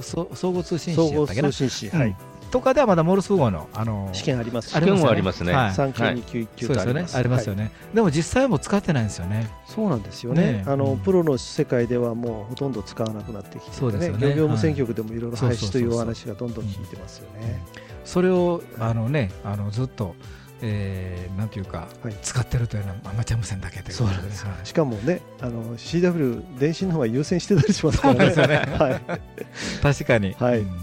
S2: 総合通信士だっけな。通信士、はい、とかではまだモールス符号の、あの
S4: 試験あります
S3: 試験もありますね。
S4: 三級二級一級とあります
S2: ありますよね。でも実際も使ってないんですよね。
S4: そうなんですよね。あのプロの世界ではもうほとんど使わなくなってきて、そうですよね。漁業無線局でもいろいろ廃止というお話がどんどん聞いてますよね。
S2: それをあのねあのずっとえー、なんていうか、はい、使ってるというのはアマチュア無線だけということで、ね、
S4: しかもねあの CW 電信の方が優先してたりしますからね。ね。はい、
S2: 確かに、はい。うん。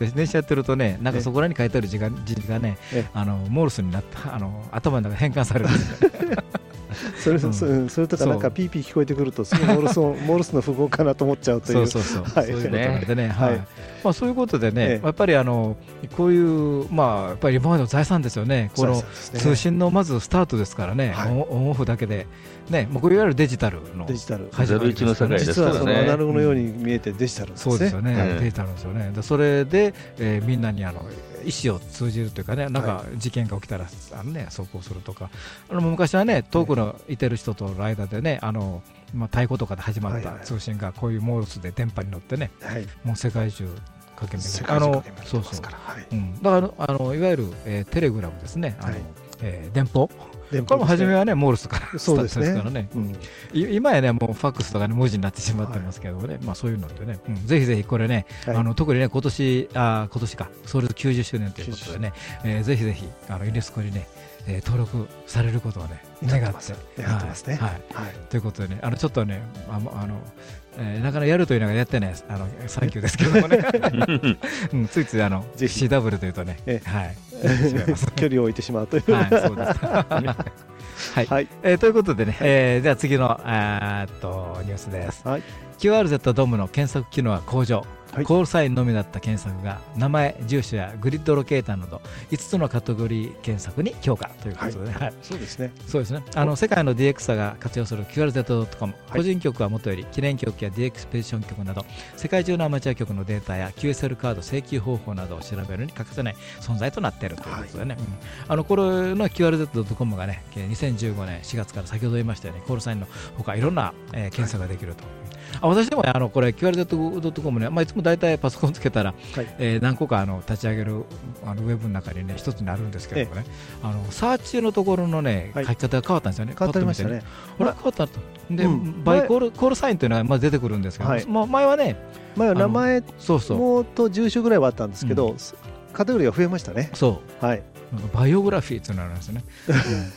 S2: うん、電車やってるとねなんかそこらに書いてある字が字がねあのモールスになったあの頭の中変換されるんですよ。ね。
S4: それそそれとかなんかピーピー聞こえてくるとすぐ モールスモールスの符号かなと思っちゃうという。
S2: そうそうそう、はい、そういうことなんでね、はい。まあ、そういうことでね、やっぱりあのこういうまあやっぱり今までの財産ですよね。この通信のまずスタートですからね、オンオフだけで。ねもういわゆるデジタルの
S4: デジタル。
S3: ゼロ一の世界です
S4: 実はそのアナログのように見えてデジタル
S2: そうですよね、デジタルですよね。それで、えー、みんなにあの意思を通じるというかね、なんか事件が起きたら、あのね、走行するとか、あの昔はね、遠くのいてる人との間でね、あのまあ、太鼓とかで始まった通信が、こういうモールスで電波に乗ってね、もう世界中駆け巡る、あのそうそう、うん、だからあのいわゆる、えー、テレグラムですね、あのえー、電報。これも初めはね、モールスからそうですからね、うん、今やね、もうファックスとかね、文字になってしまってますけどね、はい、まあそういうのってね、うん、ぜひぜひこれね、はい、あの特にね、今年あ今年か、創立90周年ということでね、えー、ぜひぜひあのユネスコにね、えー、登録されることをね、願って、
S4: 願って。ますね。はい、
S2: はい、ということでね、あのちょっとね、ああのえー、なかなかやるというのがやってないあのサンキューですけどもね、うん、ついついあの CW というとね、はい、
S4: 距離を置いてしまうという、はい、そうです。
S2: はい、はい、えー、ということでね、えー、では次のあっとニュースです。はい、QRZ ドームの検索機能は向上。はい、コールサインのみだった検索が名前、住所やグリッドロケーターなど5つのカテゴリー検索に強化ということで、
S4: そうですね。
S2: そうですね。あの世界の DX が活用する QRZ.com、はい、個人局はもとより記念局や DX ペディション局など世界中のアマチュア局のデータや QSL カード請求方法などを調べるに欠かせない存在となっているということでね、はい。うん、あのこれの QRZ.com がね2015年4月から先ほど言いましたようにコールサインのほかいろんな、えー、検査ができると。あ私でも、ね、あのこれ QRZ.com ね、まあ、いつも大体パソコンつけたら、はい、えー、何個かあの立ち上げるあのウェブの中にね一つになるんですけどもね、あのサーチのところのね、書き方が変わったんですよね。
S4: 変わってましたね。
S2: これ変わったと。で、うん、 by call コールサインというのはまあ出てくるんですけど、はい、まあ前はね、
S4: 前は名前もと住所ぐらいはあったんですけど、うん、カテゴリーが増えましたね。
S2: そう。はい。 biography っていうのがあるんですよね。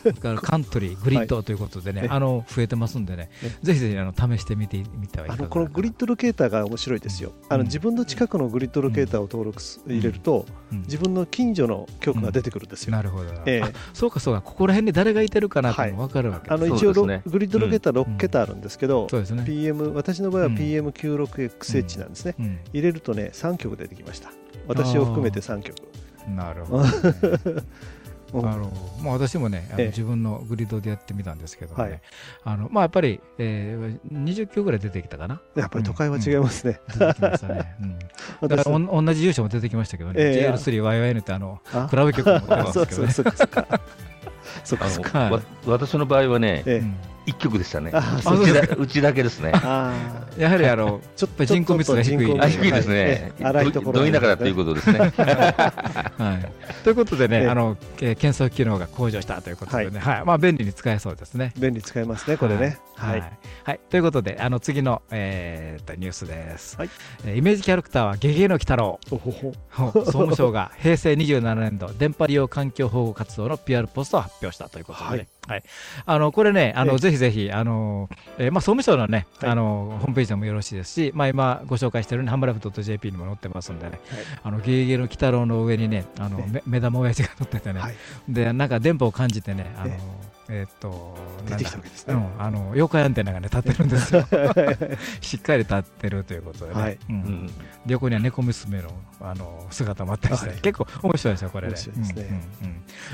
S2: だから country、grid ということでね、はい、あの増えてますんでね、ぜひぜひあの試してみてみてはいかが
S4: この grid locator が面白いですよ。あの自分の近くの grid locator を登録入れると、自分の近所の局が出てくるんですよ。
S2: なるほど。えー、そうかそうか、ここら辺に誰がいてるかなって分かるわけ、
S4: あの一応、ね、グリッドロケーター6桁あるんですけど、そうですね、PM 私の場合は PM96XH なんですね、入れるとね3局出てきました。私を含めて3局。
S2: なるほど、ね、あのまあ、私もねあの、自分のグリッドでやってみたんですけどね、はい、あのまあ、やっぱり、えー、20球ぐらい出てきたかな？
S4: やっぱり都会は違いますね、
S2: うん、出てきましたね、うん、だからお同じ住所も出てきましたけどね、えー、JL3YYN ってあのクラブ局も持ってますけどね
S3: そうか私の場合はね、ええ一曲でしたね。うちだけですね。
S2: やはりあのちょっと人口密度が低い。
S3: 低いですね。荒いところ。ど田舎だということですね。
S2: はい。ということでね、あの検索機能が向上したということでね、はい。まあ便利に使えそうですね。
S4: 便利使えますねこれね。
S2: はい。はい。ということであの次のえっとニュースです。はい。イメージキャラクターはゲゲの鬼太郎。総務省が平成27年度電波利用環境保護活動の PR ポストを発表したということで、はい、あのこれね、あのぜひぜひ、あのえーまあ、総務省のね、あのホームページでもよろしいですし、まあ、今ご紹介している、ね、ハンバラブ .jp にも載ってますんでね、あのゲーゲーの鬼太郎の上にね、あの目玉親父が乗っててね、でなんか電波を感じてね、あのえっと
S4: 出てきたわけですね、うん、
S2: あの妖怪アンテナがね立ってるんですよ。しっかり立ってるということでね、はい。うん、横には猫娘のあの姿もあったり。して、はい、結構面白いですよこれね。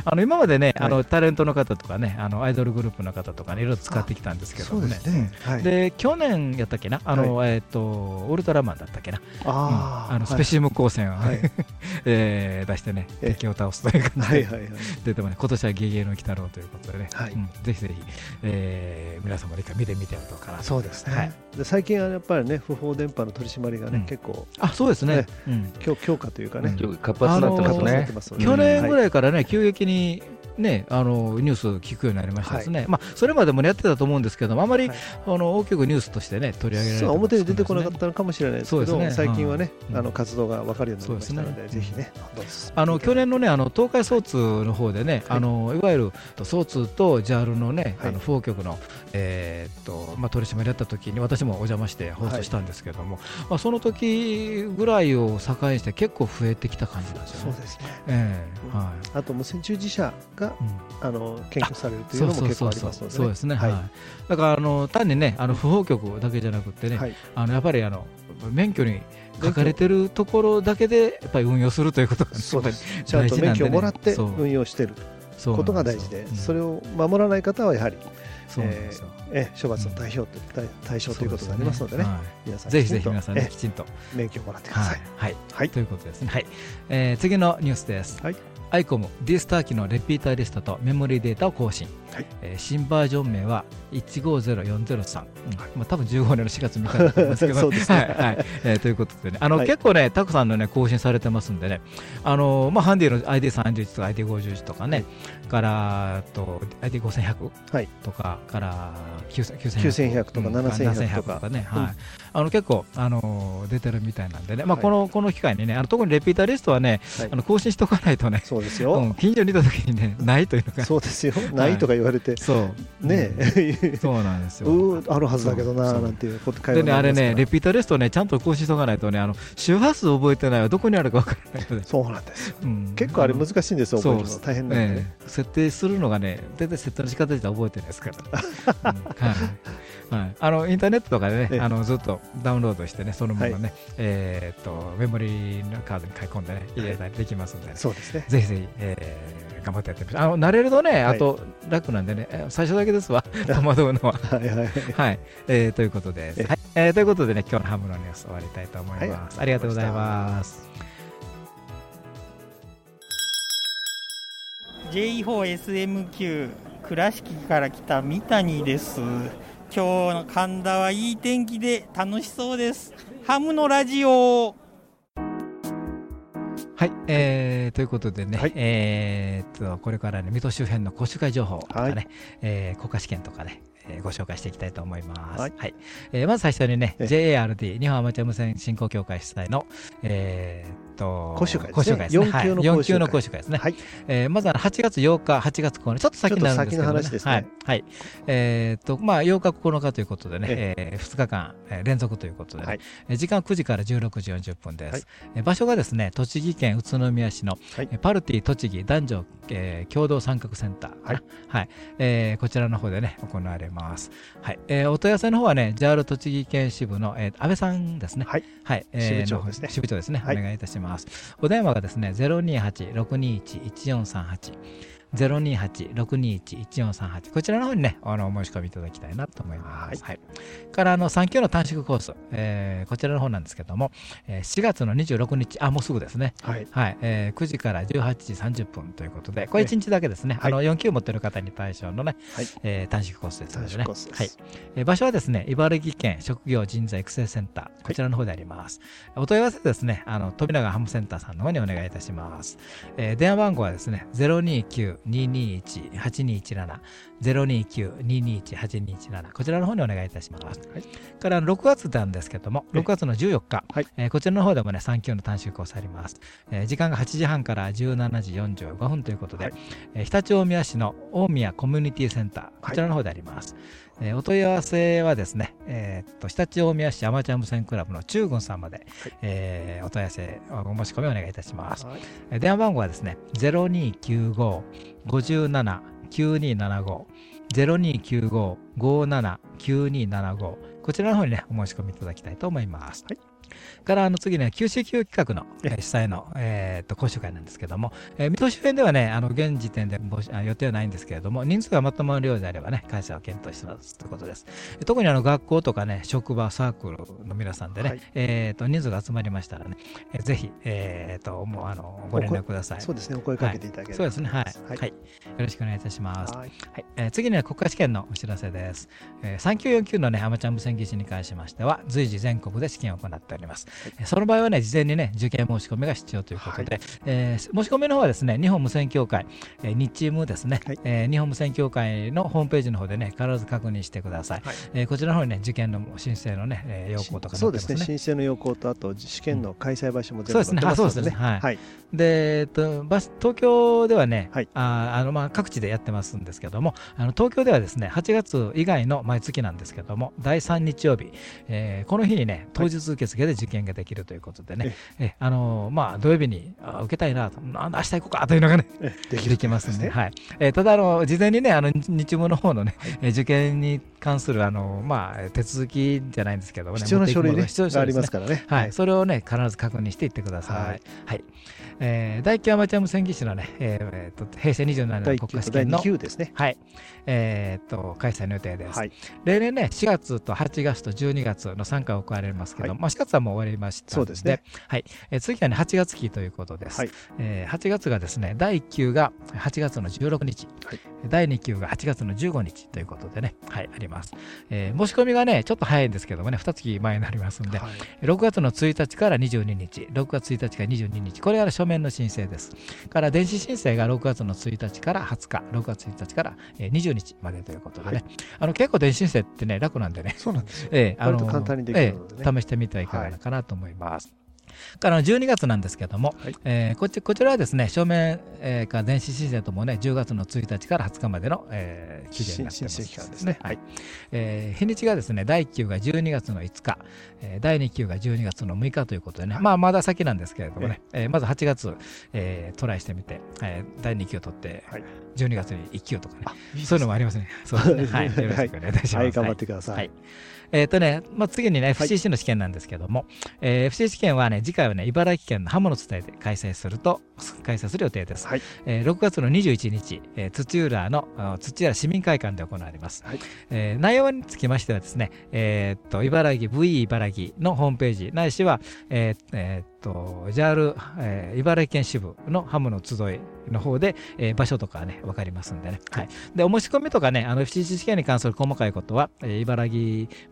S2: あの今までね、あのタレントの方とかねあのアイドルグループの方とかねい。ろいろ使ってきたんですけどもね。で去年やったっけな？あの、えっとウルトラマンだったっけな？あ、あのスペシウム光線を、はい、え出してね敵を倒すという感じで出てもね今年はゲゲの鬼太郎ということでね。はい、うん、ぜひぜひ、えー、皆様で見てみてはどうかな
S4: そうですね、はい、で最近はやっぱりね不法電波の取り締まりがね、うん、結構
S2: あそうですね。ね、
S4: うん、強強化というかね、
S3: 活発になってます
S2: ね。去年ぐらいからね、急激にね、あのニュース聞くようになりましたですね、はい、まあ、それまでもやってたと思うんですけどあまり、はい、あの大きくニュースとしてね取り上げられて、ね、
S4: 表に出てこなかったのかもしれないですけど、ね、最近はね、うん、あの活動が分かるようになりましたので、ぜひね、
S2: あの去年のねあの東海総通の方でね、はい、あのいわゆる総通と JAL のね、あの4局の、えー、っとまあ、取り締まりやった時に私もお邪魔して放送したんですけども、まあ、その時ぐらいを境にして結構増えてきた感じなんです。よね。そうですね、え
S4: ーはい、あと無線従事者が、うん、あの検挙されるというのも結構ありますので、
S2: そうですね、はい、だからあの単にねあの不法局だけじゃなくてね、はい、あのやっぱりあの免許に書かれてるところだけでやっぱり運用するということが、
S4: そうです。ちゃんと免許をもらって運用していることが大事で、それを守らない方はやはりえー、処罰の対象と、うん、対象ということになりますのでね、はい、
S2: 皆さんぜひぜひ皆さんね、きちんと。
S4: 免許をもらってください。
S2: はい、はい、ということですね。はい、えー、次のニュースです。はい。アイコム D スター機のレピーターリストとメモリーデータを更新、はい。えー、新バージョン名は150403、うん。まあ、多分15年の4月3日だと思いますけど。はい。はい。えー、ということでね。あの、はい、結構ねたくさんのね更新されてますんでね。あの、まあ、ハンディの ID31 とか ID51 とかね、からと ID5100 とかから
S4: 9100とか7100とかとか。
S2: ね、はい、あの結構あの出てるみたいなんでね、まあ、このこの機会にねあの特にレピーターリストはね、あの更新しておかないとね
S4: そうですよ、うん、
S2: 近所にいた時にねないというのが
S4: そうですよ。ないとか言われて、そう。ね、
S2: そうなんですよ。
S4: あるはずだけどななんていうこと
S2: でねあれねレピーターリストねちゃんと更新しておかないとねあの周波数覚えてないはどこにあるか分からないので。
S4: そうなんですよ、結構あれ難しいんですよ覚えるの大変なんでね
S2: 設定するのがね全然設定の仕方自体覚えてないですから、はい。はい、あのインターネットとかでね、あのずっとダウンロードしてねそのままね、えっとメモリーのカードに書き込んでね入れたりできますんで、
S4: そうですね。
S2: ぜひぜひ、えー、頑張ってやってみましょうあの慣れるとね、あと楽なんでね最初だけですわ。戸惑うのは。はいはい、はい。えー、ということで、はい。えー、ということでね今日のハムのニュース終わりたいと思います、ありがとうございます。
S8: J4SMQ 倉敷から来た三谷です今日の神田はいい天気で楽しそうです。ハムのラジオ。
S2: はい、えー、ということでね、はい、えー、っとこれからね水戸周辺の講習会情報とかね、はい、えー、国家試験とかね、えー、ご紹介していきたいと思います。はい、はい、えー、まず最初にね、JARD 日本アマチュア無線振興協会主催の、えー、と
S4: 講習会ですね。4級の
S2: 講習会,、講習会ですね。はいえー、まずは8月8日、8月9日、ちょっと先になるんですけど、ね、話ですね。はい。はい、えー、っと、まあ、8日、9日ということでね、ええー、2日間、えー、連続ということで、はい、時間9時から16時40分です。はい、えー、場所がですね、栃木県宇都宮市の、はい、パルティ栃木男女、えー、共同参画センターはい、はいえー、こちらの方でね、行われます。はい。えー、お問い合わせの方はね、JAL 栃木県支部の、えー、安倍さんですね。はい。はい。
S4: えー、支部長ですね。
S2: 支部長ですね。お願いいたします。お電話がですね、028-621-1438。028-621-1438こちらの方にね、あのお申し込みいただきたいなと思います。はい。からあの3級の短縮コース、えー、こちらの方なんですけども、えー、4月の26日、あ、もうすぐですね。はい。はい、えー、9時から18時30分ということで、これ1日だけですね。はい、あの4級持ってる方に対象のね、はい、えー、短縮コースですのでね。はい。えー、場所はですね、茨城県職業人材育成センター、こちらの方であります。お問い合わせですね、あの、富永ハムセンターさんの方にお願いいたします。えー、電話番号はですね、029-221-8217、029-221-8217こちらの方にお願いいたします。はい、から6月なんですけども、6月の14日、はい。えー、こちらの方でもね、3級の短縮コースあります。えー、時間が8時半から17時45分ということで、はい、えー、常陸大宮市の大宮コミュニティセンター、こちらの方であります。えー、お問い合わせはですね、えー、っと常陸大宮市アマチュア無線クラブの中軍さんまで、はい、えー、お問い合わせ、お申し込みお願いいたします。はい、電話番号はですね、0295-57-9275、0295-57-9275、こちらの方にね、お申し込みいただきたいと思います。はい。からあの次ね、九州級企画の、えー、主催の、えー、と講習会なんですけども、えー、水戸周辺ではね、あの現時点で予定はないんですけれども、人数がまとまるようであればね、会社は検討してますということです。特にあの学校とかね、職場、サークルの皆さんでね、はい、えー、と人数が集まりましたらね、えー、ぜひ、えー、ともうあのご連絡ください。
S4: そうですね、お声かけていただければ、
S2: はい、そうですね、はい、はい、よろしくお願いいたします。はい、はい、えー、次には国家試験のお知らせです。えー、3級4級のね、アマチュア無線技師に関しましては、随時全国で試験を行っております。はい、その場合はね、事前にね、受験申し込みが必要ということで、はい、えー、申し込みの方はですね、日本無線協会、えー、日チームですね、はい、えー、日本無線協会のホームページの方でね、必ず確認してください。はい、えー、こちらの方にね、受験の申請のね、えー、要項とか、
S4: ね、そうですね、申請の要項と、あと試験の開催場所も
S2: 全部載ってますので、ね、そうですね、はい。はい、で、えっと、東京ではね、はい、ああのまあ各地でやってますんですけども、あの東京ではですね、8月以外の毎月なんですけども、第3日曜日、えー、この日にね、当日受付で受験ができるということでね、えあのまあ、土曜日にあ受けたいなと、明日行こうかというのがね、できできますんで、はい。えー、ただあの、事前にね、あの日務の方のね、はい、受験に関するあの、まあ、手続きじゃないんですけども
S4: ね、必要な書類、ね、ありますからね、
S2: はい、それをね、必ず確認していってください。はい、はいえー、大京アマチュア無線技師のね、えー、と平成27年の国家試験の、
S4: ですね、
S2: はい。えー、と開催の予定です、はい、例年ね、4月と8月と12月の3回行われますけど、はい、まあ、4月はもう終わりましたので、そうですね。はい。えー、次はね、8月期ということです、はい。えー、8月がですね、第1級が8月の16日、はい、第2級が8月の15日ということでね、はい、あります、えー。申し込みがね、ちょっと早いんですけどもね、2月前になりますんで、はい、6月の1日から22日、6月1日から22日、これが書面の申請です。から電子申請が6月の1日から20日、6月1日から20日までということでね、はい、あの結構電子申請ってね、楽なんでね、
S4: そうなんですよ。えー、あの簡単にできるので、ね
S2: えー、試してみてはいかがかなと思います。から12月なんですけども、はい、えー、こちこちらはですね、書面、えー、か電子申請ともね、10月の1日から20日までの、えー、期限になってます。ですね。はい。えー、日にちがですね、第1級が12月の5日、えー、第2級が12月の6日ということでね、はい、まあまだ先なんですけれどもね、えー、まず8月、えー、トライしてみて、えー、第2級を取って、はい、12月に1級とかね、そういうのもありますね。そうですね。はい。よろしくお願いいたします。
S4: はい、頑張ってください。はい
S2: えっ、ー、とね、まあ、次にね、FCC の試験なんですけども、はい、えー、FCC 試験はね、次回はね、茨城県の浜野伝えで開催すると、開催する予定です。はい、えー、6月の21日、えー、土浦の土浦市民会館で行われます。はい、えー、内容につきましてはですね、えー、っと、茨城 VE 茨城のホームページ、ないしは、えーえーと JAL、えー、茨城県支部のハムの集いの方で、えー、場所とかね、わかりますんでね。はい。で、お申し込みとかね、あの、FCC 試験に関する細かいことは、えー、茨城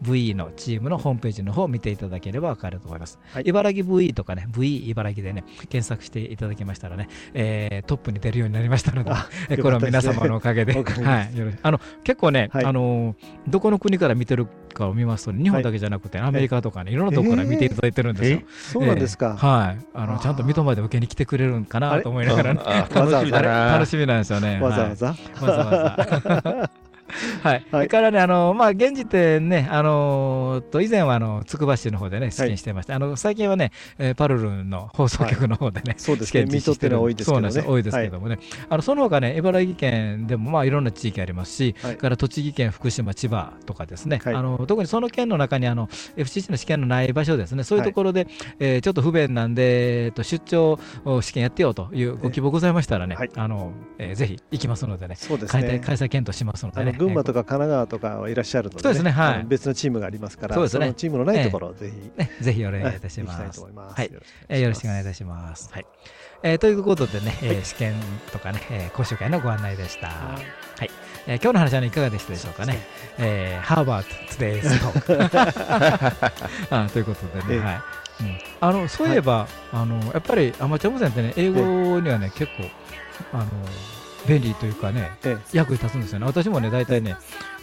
S2: VE のチームのホームページの方を見ていただければわかると思います。はい、茨城 VE とかね、VE 茨城でね、検索していただきましたらね、えー、トップに出るようになりましたので、でこれは皆様のおかげで、はい。よろしあの、結構ね、はい、あの、どこの国から見てるかを見ますと、日本だけじゃなくて、アメリカとかね、いろんなところから見ていただいてるんですよ。
S4: そうなんですか。
S2: はい。あの、ちゃんと水戸まで受けに来てくれるんかなと思いながら、
S3: 楽しみだな。
S2: 楽しみなんですよね。
S4: わざわざ。わざわざ。
S2: はい、それからね、あのまあ、現時点ね、あのと以前はあのつくば市の方でね、試験してました、あの最近はね、えー、パルルンの放送局の方でね、
S4: そうですね、見とっての多いですけどね。
S2: 多いですけどもね、あのその他ね、茨城県でもまあいろんな地域ありますし、から栃木県、福島、千葉とかですね、あの特にその県の中にあの FCC の試験のない場所ですね、そういうところで、えー、ちょっと不便なんで、えっと、出張試験やってよというご希望ございましたらね、あのえー、ぜひ行きますのでね、そうですね。開催検討しますのでね。
S4: 群馬とか神奈川とかはいらっしゃるので、そうですね、はい、別のチームがありますから、そうですね、チームのないところをぜひ、
S2: ね、ぜひお願いいたします。はい、えよろしくお願いいたします。はい。えー、ということでね、えー、試験とかね、えー、講習会のご案内でした。はい。えー、今日の話はいかがでしたでしょうかね。えー、How about today's talk? あということでね、はい。うん、あのそういえば、あのやっぱりアマチュア無線ってね、英語にはね、結構、あの便利というかね、役に立つんですよね。私もね、大体ね、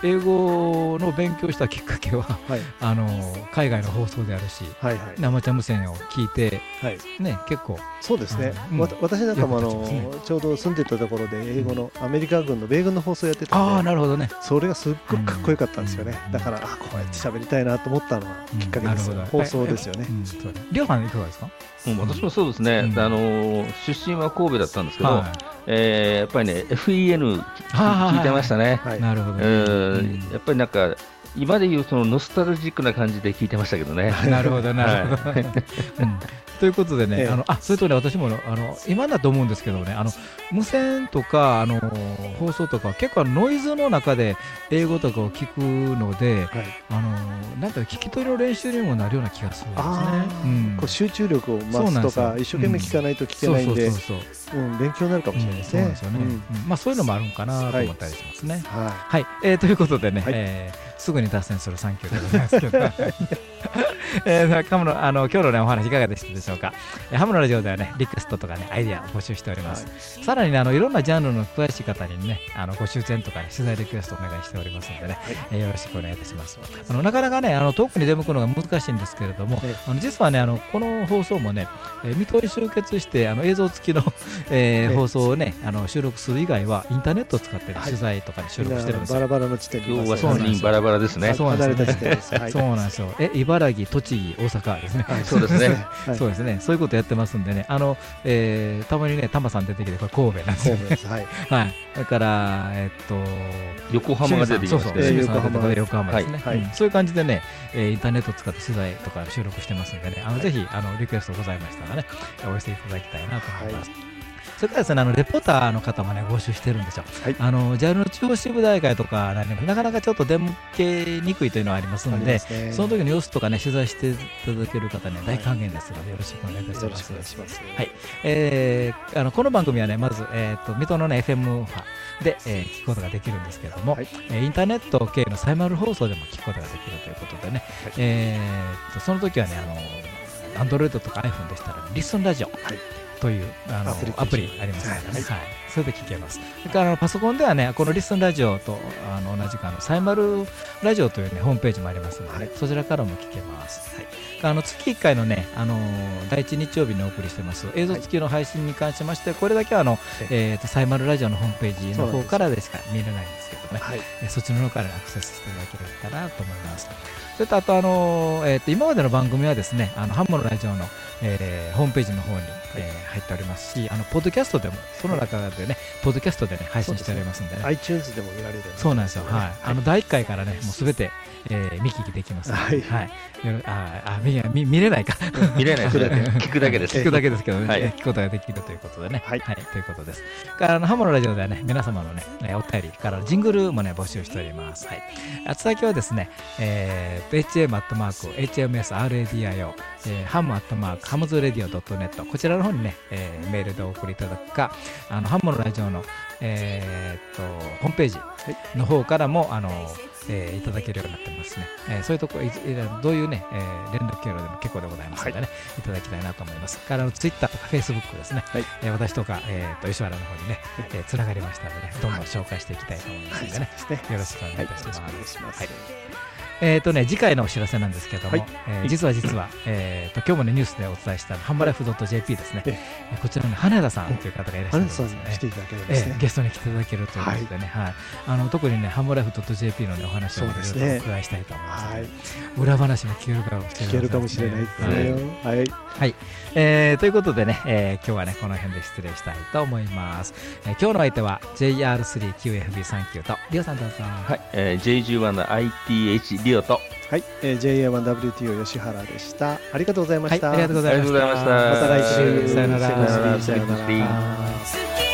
S2: 英語の勉強したきっかけは、はい、あの海外の放送であるし、はいはい、生茶無線を聞いて、はい、ね、結構
S4: そうですね、うん、私なんかもあの、ね、ちょうど住んでたところで英語のアメリカ軍の米軍の放送やってたん
S2: で、あなるほどね、
S4: それがすっごくかっこよかったんですよね、だからあこうやって喋りたいなと思ったのはきっかけですよ、放送ですよね。
S2: りょうさんいかがですか？
S3: うん、私もそうですね、うん、あの出身は神戸だったんですけど、はい、えー、やっぱりね、FEN 聞いてましたね。なるほど、やっぱりなんか、今でいうそのノスタルジックな感じで聞いてましたけどね。
S2: なるほど、なるほど。はいということでね、ええ、あのあそれとね、私もあの今だと思うんですけどね、あの無線とかあの放送とか、結構ノイズの中で英語とかを聞くので、はい、あのなんか聞き取りの練習にもなるような気がするんですね。
S4: うん、こう集中力を増すとか、一生懸命聞かないと聞けないんで、勉強になるかもしれないですね。そうですよね。
S2: まあそういうのもあるんかなと思ったりしますね。はい、はい、えー、ということでね、はい、えー、すぐに脱線するサンキューでございますけど。えー、カムのあの今日の、ね、お話いかがでしたでしょうか、えー、ハムのラジオではねリクエストとかねアイディアを募集しております、はい、さらにねあのいろんなジャンルの詳しい方にねあのご出演とか、ね、取材リクエストお願いしておりますのでね、はい、えー、よろしくお願いいたします。あのなかなかねあの遠くに出向くのが難しいんですけれども、あの実はねあのこの放送もね、えー、水戸に集結してあの映像付きの、えー、放送をねあの収録する以外はインターネットを使って、ね、取材とかに収録してるんですよ、
S4: バラバラの地点
S3: 今日は3人バラバラですね。
S2: そうなんですよ、そうなんですよ。え茨城栃木、大阪ですね。
S3: そうですね。
S2: そうですね。そういうことやってますんでね、あの、えー、たまにね、タマさん出てきて、これ神戸なんですよ。ね。はい。はい。だから、えっと、
S3: 横浜が出てきま
S2: すね。横浜横浜ですね、はい、そういう感じでね、えー、インターネットを使って取材とか収録してますんでね、あの、ぜひ、あの、リクエストございましたらね、お寄せいただきたいなと思います。それからですね、あのレポーターの方もね、募集してるんですよ。はい、あの JAL の中央支部大会とかななかなかちょっと出向けにくいというのはありますので、ね、その時の様子とかね、取材していただける方には大歓迎ですので、よろしくお願いいたします。ますはい。えー、あのこの番組はね、まず、えっ、ー、と、水戸のね、FM 波で、えー、聞くことができるんですけれども、はい、えー、インターネット系のサイマル放送でも聞くことができるということでね、はい、えー、とその時はね、あの、アンドロイドとか iPhone でしたら、リスンラジオ。はいというあのアプリありますので、ね、はい、はい、それで聞けます。それからパソコンではね、このリスンラジオとあの同じくあのサイマルラジオという、ね、ホームページもありますので、はい、そちらからも聞けます。はい、あの月1回のね、あの第一日曜日にお送りしてます映像付きの配信に関しまして、これだけはあの、えーと、サイマルラジオのホームページの方からでしか見れないんですけどね、はい、そっちの方からアクセスしていただければなと思います。それとあと、あのえーと、今までの番組はですね、あのハンモのラジオの、えー、ホームページの方に、えー、入っておりますし、あのポッドキャストでも、その中でね、ポッドキャストでね、配信しておりますんでね。
S4: iTunes でも見られる、
S2: そうなんですよ。はい。あの、第1回からね、もうすべて、えー、見聞きできます、はい。はい。ああ見見見れないか。
S3: 見れない。聞くだけです。
S2: 聞くだけですけどね、はい、聞くことができるということでね。はい。はい、ということです。からのハモのラジオではね、皆様のね、お便りからジングルもね、募集しております。はい。あつ先はですね、えー、HM アットマーク、HMSRADIO、えー、ハムアットマーク、ハムズレディオ .net、こちらの方にね、えー、メールでお送りいただくか、あの、ハムのラジオの、えー、っと、ホームページの方からも、あの、えー、いただけるようになってますね。えー、そういうところ、どういうね、えー、連絡経路でも結構でございますのでね、はい、いただきたいなと思います。からのツイッターとかフェイスブックですね、はい、えー、私とか、えー、と吉原の方にね、えー、つながりましたので、ね、どんどん紹介していきたいと思いますのでね、はい、よろしくお願いいたします。はいえっ、ー、とね、次回のお知らせなんですけども、はい、えー、実は実は、えーと、今日もね、ニュースでお伝えしたハンバライフ .jp ですね、えー、こちらの羽田さんという方がいらっしゃるんですね、
S4: 来ていただけるんですね、
S2: えー、ゲストに来ていただけるということでね、はい、はい、あの特にね、ハンバライフ .jp の、ね、お話をいろいろとお伺いしたいと思います、ね、はい、裏話も聞けるかもしれない、ね、聞けるかもしれないですね。はい、はい。はいえー、ということでね、えー、今日はね、この辺で失礼したいと思います。えー、今日の相手は JR3QFB39 と、リオさんどうぞ。
S3: はい、えー、JG1 の ITH リオと、
S4: はい、えー、JA1WTO 吉原でした。ありがとうございました。
S2: はい、ありがとうございました。
S3: ま
S2: た来週。
S3: さよなら。さよなら。